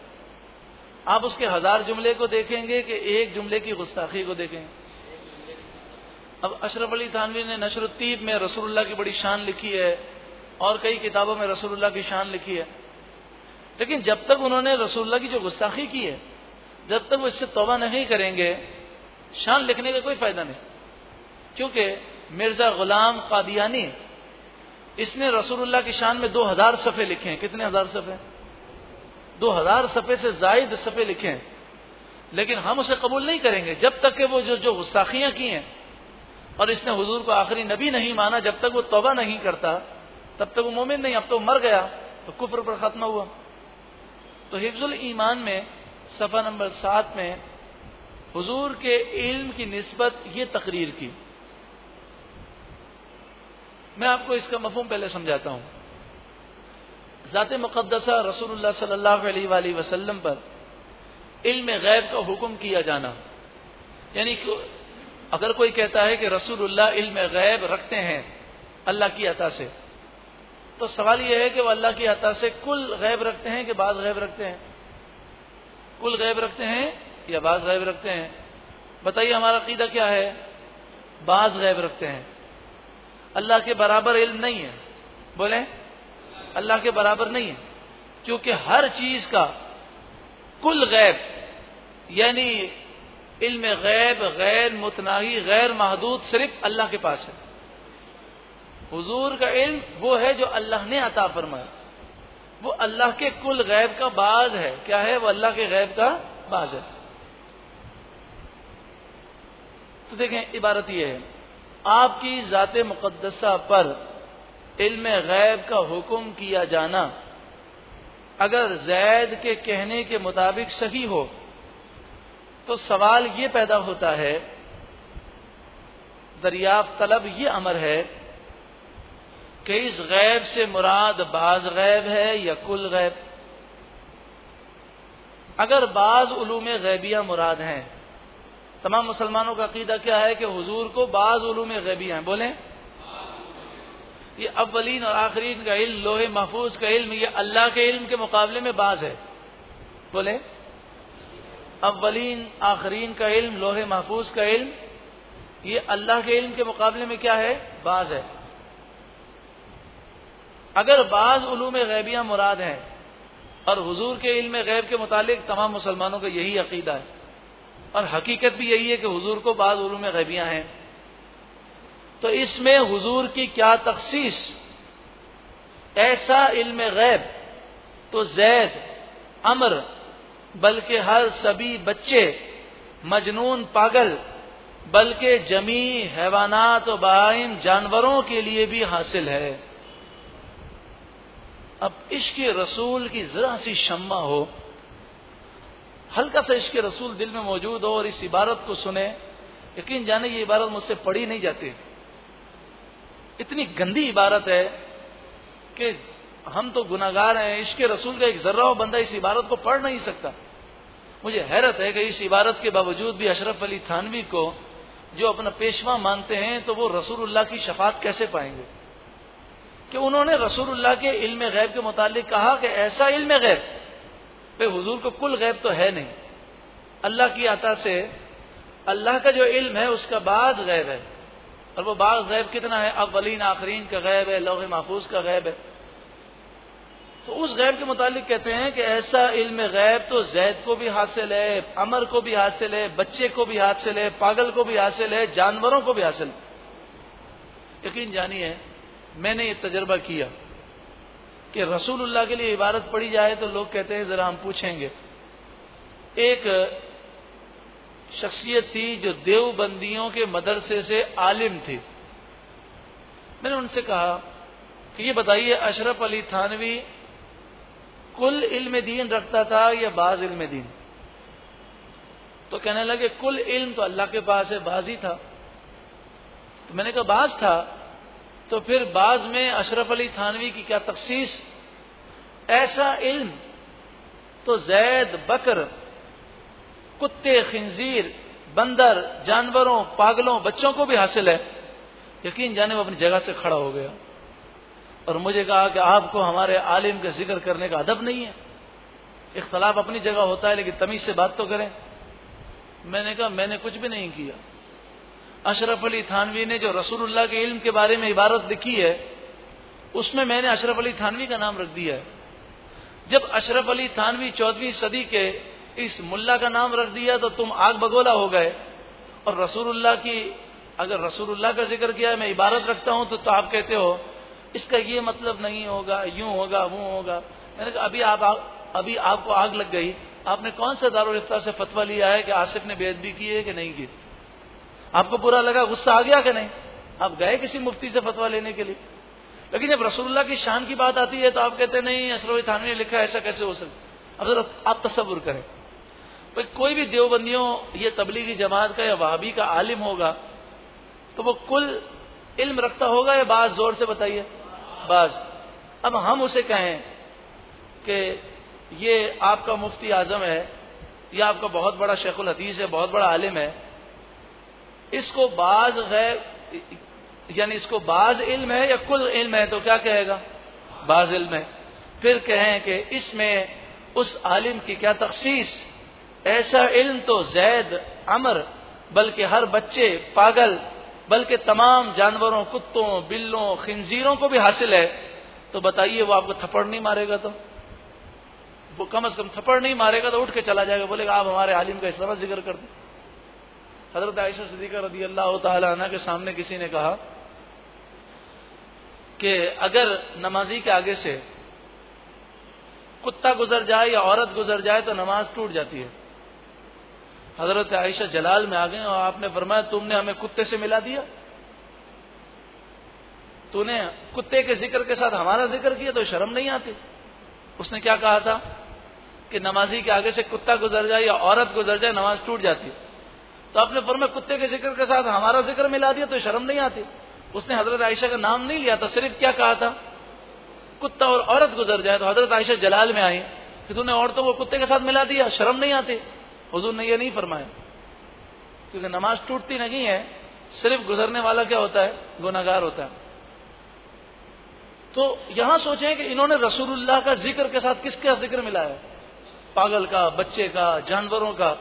आप उसके हज़ार जुमले को देखेंगे कि एक जुमले की गुस्ताखी को देखेंगे अब अशरफ अली थानवी ने नशरुत्तीब में रसूलुल्लाह की बड़ी शान लिखी है और कई किताबों में रसूलुल्लाह की शान लिखी है। लेकिन जब तक उन्होंने रसूलुल्लाह की जो गुस्ताखी की है, जब तक वो इससे तोबा नहीं करेंगे, शान लिखने का कोई फ़ायदा नहीं। क्योंकि मिर्ज़ा गुलाम कादियानी, इसने रसूलुल्लाह की शान में दो हज़ार सफ़े लिखे हैं। कितने हज़ार सफ़े? दो हज़ार सफ़े से जायद सफ़े लिखे हैं। लेकिन हम उसे कबूल नहीं करेंगे, जब तक कि वो जो जो गुस्ताखियाँ की हैं और इसने हुजूर को आखिरी नबी नहीं माना जब तक वो तोबा नहीं करता, तब तक वो मोमिन नहीं, अब तो मर गया तो कुफर पर खत्म हुआ। तो हिफ्जुल ईमान में, सफ़ा नंबर सात में, हुजूर के इल्म की नस्बत ये तकरीर की। मैं आपको इसका मफहम पहले समझाता हूँ। ज़ात मुक़दसा रसूलुल्लाह सल्लल्लाहु अलैहि वसल्लम पर इल्म गैब का हुक्म किया जाना, यानी अगर कोई कहता है कि रसूलुल्लाह इल्म गैब रखते हैं अल्लाह की अता से तो सवाल यह है कि वह अल्लाह की अता से कुल गैब रखते हैं कि बाज गैब रखते हैं? कुल गैब रखते हैं या बाज गैब रखते हैं? बताइए हमारा कीदा क्या है? बाज गैब रखते हैं। अल्लाह के बराबर इल्म नहीं है। बोले? अल्लाह के बराबर नहीं है। क्योंकि हर चीज़ का कुल गैब, यानी इल्म गैब, गैर मुतनाही गैर महदूद सिर्फ़ अल्लाह के पास है। हुजूर का इल्म वो है जो अल्लाह ने अता फरमाया। वो अल्लाह के कुल गैब का बाज है। क्या है? वो अल्लाह के गैब का बाज है। तो देखें, इबारत यह है। आपकी ज़ात मुक़दसा पर इल्म गैब का हुक्म किया जाना अगर जैद के कहने के मुताबिक सही हो तो सवाल ये पैदा होता है, दरियाफ्त तलब ये अमर है कि इस गैब से मुराद बाज गैब है या कुल गैब? अगर बाज उलूम गैबिया मुराद हैं, तमाम मुसलमानों का अकीदा क्या है कि हुजूर को बाज उलूम गैबिया हैं? बोले। ये अव्वलीन और आखरीन का इल्म, लोहे महफूज का इल्म, ये अल्लाह के इल्म के मुकाबले में बाज है। बोले। अव्वलीन, आखरीन का इल्म, लोहे महफूज का इल्म, ये अल्लाह के इल्म के मुकाबले में क्या है? बाज है। अगर बाज उलूम गैबिया मुराद है, और हुजूर के इल्म गैब के मुतालिक तमाम मुसलमानों का यही अकीदा है, और हकीकत भी यही है कि हुजूर को बाज उलूम गैबिया हैं तो इसमें हुजूर की क्या तखसीस? ऐसा इल्म गैब तो जैद, अमर बल्कि हर सभी बच्चे मजनून पागल, बल्कि जमी हैवानात व बाइम जानवरों के लिए भी हासिल है। अब इश्क रसूल की जरा सी शम्मा हो। हल्का सा इश्क रसूल दिल में मौजूद हो और इस इबारत को सुने। यकीन जाने ये इबारत मुझसे पढ़ी नहीं जाती। इतनी गंदी इबारत है कि हम तो गुनागार हैं इश्क रसूल का एक जर्रा बंदा इस इबारत को पढ़ नहीं सकता। मुझे हैरत है कि इस इबारत के बावजूद भी अशरफ अली थानवी को जो अपना पेशवा मानते हैं तो वो रसूलुल्लाह की शफात कैसे पाएँगे? कि उन्होंने रसूलुल्लाह के इल्म गैब के मुतालिक कहा कि ऐसा इल्म गैब, भाई हुजूर को कुल गैब तो है नहीं। अल्लाह की आता से अल्लाह का जो इल्म है, उसका बाज गैब है। और वो बाज गैब कितना है? अवलीन आखरीन का गैब है लोह महफूज का गैब है। तो उस गैब के मुतालिक कहते हैं कि ऐसा इल्म गैब तो जैद को भी हासिल है, अमर को भी हासिल है, बच्चे को भी हासिल है, पागल को भी हासिल है, जानवरों को भी हासिल यकीन जानिए, मैंने ये तजर्बा किया कि रसूलुल्लाह के लिए इबारत पढ़ी जाए तो लोग कहते हैं, जरा हम पूछेंगे। एक शख्सियत थी जो देवबंदियों के मदरसे से आलिम थी। मैंने उनसे कहा कि ये बताइए, अशरफ अली थानवी कुल इल्म दीन रखता था या बाज इल्म दीन? तो कहने लगे, कुल इल्म तो अल्लाह के पास है, बाज ही था। तो मैंने कहा, बाज था? तो फिर बाज में अशरफ अली थानवी की क्या तखसीस? ऐसा इल्म तो जैद, बकर, कुत्ते, खंजीर, बंदर, जानवरों, पागलों, बच्चों को भी हासिल है। यकीन जाने वो अपनी जगह से खड़ा हो गया। और मुझे कहा कि आपको हमारे आलिम का ज़िक्र करने का अदब नहीं है। इख्तलाफ अपनी जगह होता है लेकिन तमीज से बात तो करें। मैंने कहा मैंने कुछ भी नहीं किया। अशरफ अली थानवी ने जो रसूलुल्लाह के इल्म के बारे में इबारत लिखी है उसमें मैंने अशरफ अली थानवी का नाम रख दिया है। जब अशरफ अली थानवी चौदहवीं सदी के इस मुल्ला का नाम रख दिया तो तुम आग बगोला हो गए। और रसूलुल्लाह की अगर रसूलुल्लाह का ज़िक्र किया मैं इबारत रखता हूँ तो, तो आप कहते हो इसका ये मतलब नहीं होगा, यूँ होगा, वो होगा। मैंने कहा, अभी आप अभी आपको आग लग गई। आपने कौन सा दारुल इफ्तार से फतवा लिया है कि आसिफ ने बेदबी की है कि नहीं की? आपको बुरा लगा, गुस्सा आ गया कि नहीं? आप गए किसी मुफ्ती से फतवा लेने के लिए? लेकिन जब रसूलुल्लाह की शान की बात आती है तो आप कहते नहीं असरफ थानवी ने लिखा ऐसा कैसे हो सकता अब जरा आप तस्वुर करें। भाई, कोई भी देवबंदियों, ये तबलीगी जमात का या वहाबी का आलिम होगा तो वो कुल इल्म रखता होगा या बात ज़ोर से बताइए? बाज अब हम उसे कहें कि ये आपका मुफ्ती आज़म है, या आपका बहुत बड़ा शेखुल हदीस है, बहुत बड़ा आलिम है। इसको बाज गैर यानी इसको बाज इल्म है या कुल इल्म है तो क्या कहेगा? बाज इल्म है। फिर कहें कि इसमें उस आलिम की क्या तखसीस? ऐसा इल्म तो जैद, अमर, बल्कि हर बच्चे पागल बल्कि तमाम जानवरों, कुत्तों, बिल्लों, खिंजीरों को भी हासिल है तो बताइए वो आपको थप्पड़ नहीं मारेगा तो? वो कम अज कम थप्पड़ नहीं मारेगा तो उठ के चला जाएगा, बोलेगा, आप हमारे आलिम का इस तरह ज़िक्र कर दें। हज़रत आयशा सदीका रदी अल्लाह तला के सामने किसी ने कहा कि अगर नमाजी के आगे से कुत्ता गुजर जाए या औरत गुजर जाए तो नमाज़ टूट जाती है। हज़रत आयशा जलाल में आ गए और आपने फरमाया, तुमने हमें कुत्ते से मिला दिया। तूने कुत्ते के ज़िक्र के साथ हमारा ज़िक्र किया तो शर्म नहीं आती। उसने क्या कहा था? कि नमाजी के आगे से कुत्ता गुजर जाए या औरत गुजर जाए, नमाज़ टूट जाती। तो आपने फरमाया, कुत्ते के ज़िक्र के साथ हमारा ज़िक्र मिला दिया तो शर्म नहीं आती। उसने हज़रत आयशा का नाम नहीं लिया था, सिर्फ़ क्या कहा था? कुत्ता और औरत गुजर जाए तो हज़रत आयशा जलाल में आई कि तूने औरतों को कुत्ते के साथ मिला दिया, शर्म नहीं आती। हजूर ने यह नहीं फरमाया। क्योंकि नमाज़ टूटती नहीं है, सिर्फ़ गुजरने वाला क्या होता है? गुनागार होता है। तो यहाँ सोचें कि इन्होंने रसूलुल्लाह का ज़िक्र के साथ किसका ज़िक्र मिला है? पागल का, बच्चे का, जानवरों का।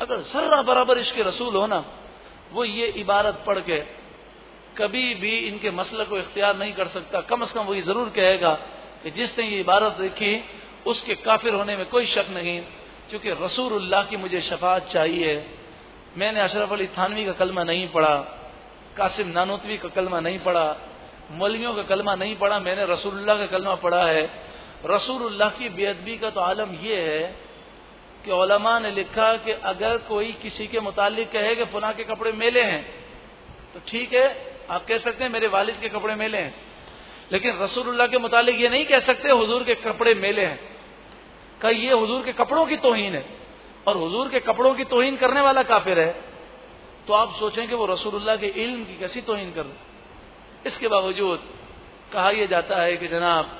अगर सर्रा बराबर इसके रसूल हो ना, वो ये इबारत पढ़ के कभी भी इनके मसले को इख्तियार नहीं कर सकता। कम अज कम वो ये ज़रूर कहेगा कि जिसने ये इबारत देखी, उसके काफिर होने में कोई शक नहीं। क्योंकि रसूलुल्लाह की मुझे शफात चाहिए। मैंने अशरफ अली थानवी का कलमा नहीं पढ़ा, कासिम नानोतवी का कलमा नहीं पढ़ा, मौलवियों का कलमा नहीं पढ़ा, मैंने रसूलुल्लाह का कलमा पढ़ा है। रसूलुल्लाह की बेअदबी का तो आलम यह है कि ओलमा ने लिखा कि अगर कोई किसी के मुतालिक कहे कि फुना के कपड़े मेले हैं तो ठीक है, आप कह सकते हैं मेरे वालिद के कपड़े मेले हैं। लेकिन रसूलुल्लाह के मुतालिक ये नहीं कह सकते, हुजूर के कपड़े मेले हैं। का ये हुजूर के कपड़ों की तोहीन है। और हुजूर के कपड़ों की तोहीन करने वाला काफिर है। तो आप सोचें कि वो रसूलुल्लाह के इल्म की कैसी तोहीन कर इसके बावजूद कहा यह जाता है कि जनाब,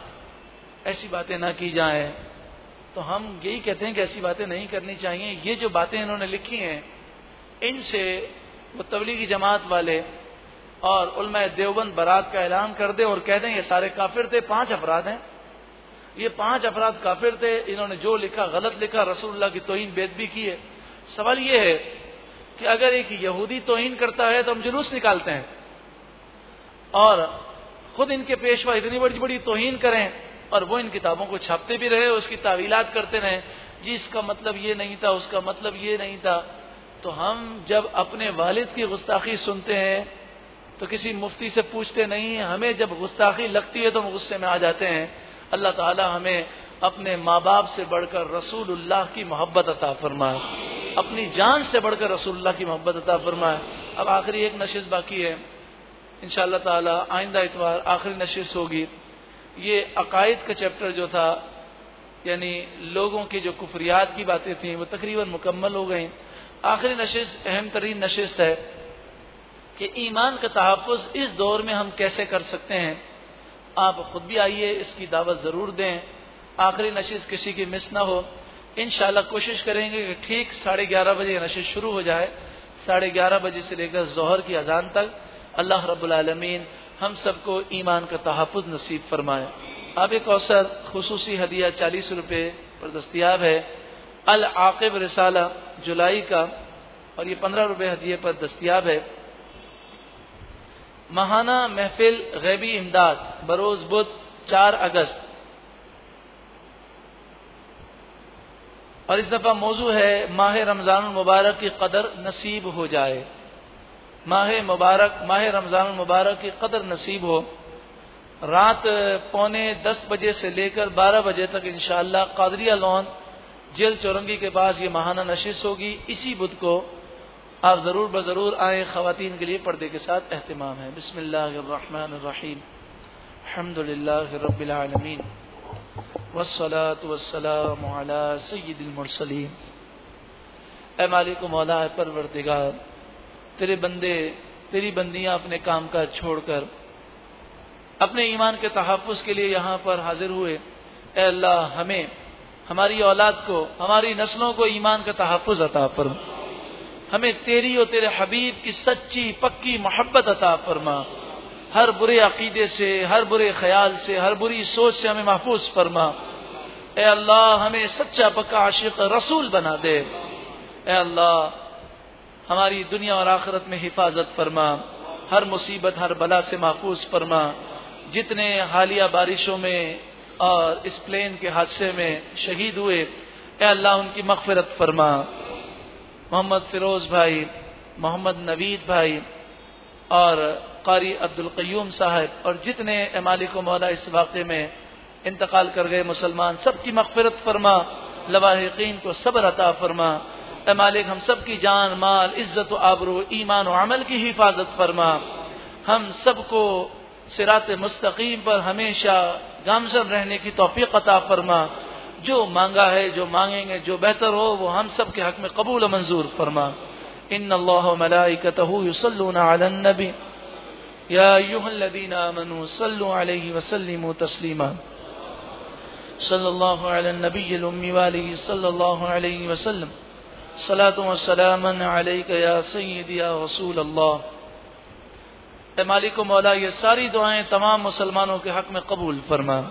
ऐसी बातें ना की जाए। तो हम यही कहते हैं कि ऐसी बातें नहीं करनी चाहिए। ये जो बातें इन्होंने लिखी हैं, इनसे वो तबलीगी जमात वाले और उलमा देवबंद बारात का ऐलान कर दे और कह दें, ये सारे काफिर थे, पाँच अपराध हैं। ये पाँच अफराद काफिर थे, इन्होंने जो लिखा, गलत लिखा, रसूलुल्लाह की तोहिन बेदबी की है। सवाल ये है कि अगर एक यहूदी तोहिन करता है तो हम जुलूस निकालते हैं और खुद इनके पेशवा इतनी बड़ी बड़ी तोहिन करें और वो इन किताबों को छापते भी रहे, उसकी तावीलात करते रहे, जी, इसका मतलब ये नहीं था, उसका मतलब ये नहीं था। तो हम जब अपने वालिद की गुस्ताखी सुनते हैं तो किसी मुफ्ती से पूछते नहीं, हमें जब गुस्ताखी लगती है तो हम गुस्से में आ जाते हैं। अल्लाह ताला हमें अपने माँ बाप से बढ़कर रसूलुल्लाह की मोहब्बत अता फरमाए। अपनी जान से बढ़कर रसूलुल्लाह की मोहब्बत अता फरमाए। अब आखिरी एक नशिश बाकी है। इन ताला आइंदा इतवार आखिरी नशिश होगी। ये अकायद का चैप्टर जो था, यानी लोगों की जो कुफरियात की बातें थी, वो तकरीबन मुकम्मल हो गई। आखिरी नशिश अहम तरीन नशिश है कि ईमान का तहफ़ इस दौर में हम कैसे कर सकते हैं। आप खुद भी आइए, इसकी दावत ज़रूर दें। आखिरी नशिश किसी की मिस ना हो। इन कोशिश करेंगे कि ठीक साढ़े ग्यारह बजे नशिश शुरू हो जाए। साढ़े ग्यारह बजे से लेकर जहर की अजान तक। अल्लाह रबालमीन हम सबको ईमान का तहफ़ नसीब फरमाए। अब एक अवसर खसूसी हदिया चालीस रुपये पर दस्तियाब है। अल आकिब रिसाला जुलाई का और ये पंद्रह रुपये हदिये पर दस्तियाब है। महाना महफिल गैबी इमदाद, बरोज बुध, चार अगस्त। और इस दफ़ा मौजू है माह रमज़ान मुबारक की कदर नसीब हो जाए। माह मुबारक, माह रमज़ान मुबारक की कदर नसीब हो। रात पौने दस बजे से लेकर बारह बजे तक इंशाला कादरिया लोन, जेल चौरंगी के पास ये महाना नशिश होगी। इसी बुध को आप ज़रूर ब आए खातन के लिए पर्दे के साथ अहतमाम है। बिसमीम हमदुल्ला रबालमीन वसलात वसलाम सईदमरसलीम ए मालिक मौला परवरदिगार, तेरे बंदे, तेरी बंदियाँ अपने काम काज छोड़कर, अपने ईमान के तहफ़ के लिए यहाँ पर हाजिर हुए। ए अल्लाह, हमें, हमारी औलाद को, हमारी नस्लों को ईमान का तहफ़ अता फरमा। हमें तेरी और तेरे हबीब की सच्ची, पक्की मोहब्बत अता फरमा। हर बुरे अकीदे से, हर बुरे ख्याल से, हर बुरी सोच से हमें महफूज फरमा। ए अल्लाह, हमें सच्चा, पक्का आशिक रसूल बना दे। ए अल्लाह, हमारी दुनिया और आखिरत में हिफाजत फरमा। हर मुसीबत, हर बला से महफूज फरमा। जितने हालिया बारिशों में और इस प्लेन के हादसे में शहीद हुए, ए अल्लाह, उनकी मगफरत फरमा। मोहम्मद फिरोज भाई, मोहम्मद नवीद भाई और कारी अब्दुल कयूम साहब और जितने मालिक मौला इस वाक़े में इंतकाल कर गए मुसलमान, सबकी मगफरत फरमा, लवाहिकीन को सब्र अता फरमा, ए मालिक हम सब की जान, माल, इज़्ज़त, आबरू, ईमान और अमल की हिफाजत फरमा। हम सबको सिरात मुस्तकीम पर हमेशा गामजन रहने की तोफ़ी अता फरमा। जो मांगा है, जो मांगेंगे, जो बेहतर हो, वो हम सब के हक में कबूल मंजूर फरमा। इन नबी। अलैहि वसल्लिमु तस्लीमा। सल्लल्लाहु अला नबिय्यिल उम्मी वालिहि सल्लल्लाहु अलैहि वसल्लम। सलातु सलामन अलैका या सय्यदी या रसूल अल्लाह मालिक मौला, ये सारी दुआएँ तमाम मुसलमानों के हक में कबूल फरमा।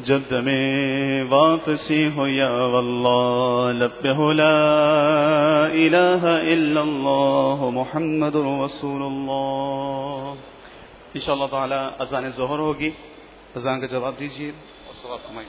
जब दमे वापसी हो या वल्लाह लब्बे हो ला इलाहा इल्लल्लाह मुहम्मद रसूलुल्लाह। इंशाअल्लाह ताला अजान जोहर होगी। अजान का जवाब दीजिए। और सवाब कमाइए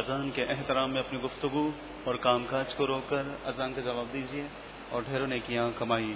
अजान के एहतराम में अपनी गुफ्तगु और कामकाज को रोककर अजान का जवाब दीजिए और ढेरों ने किया कमाई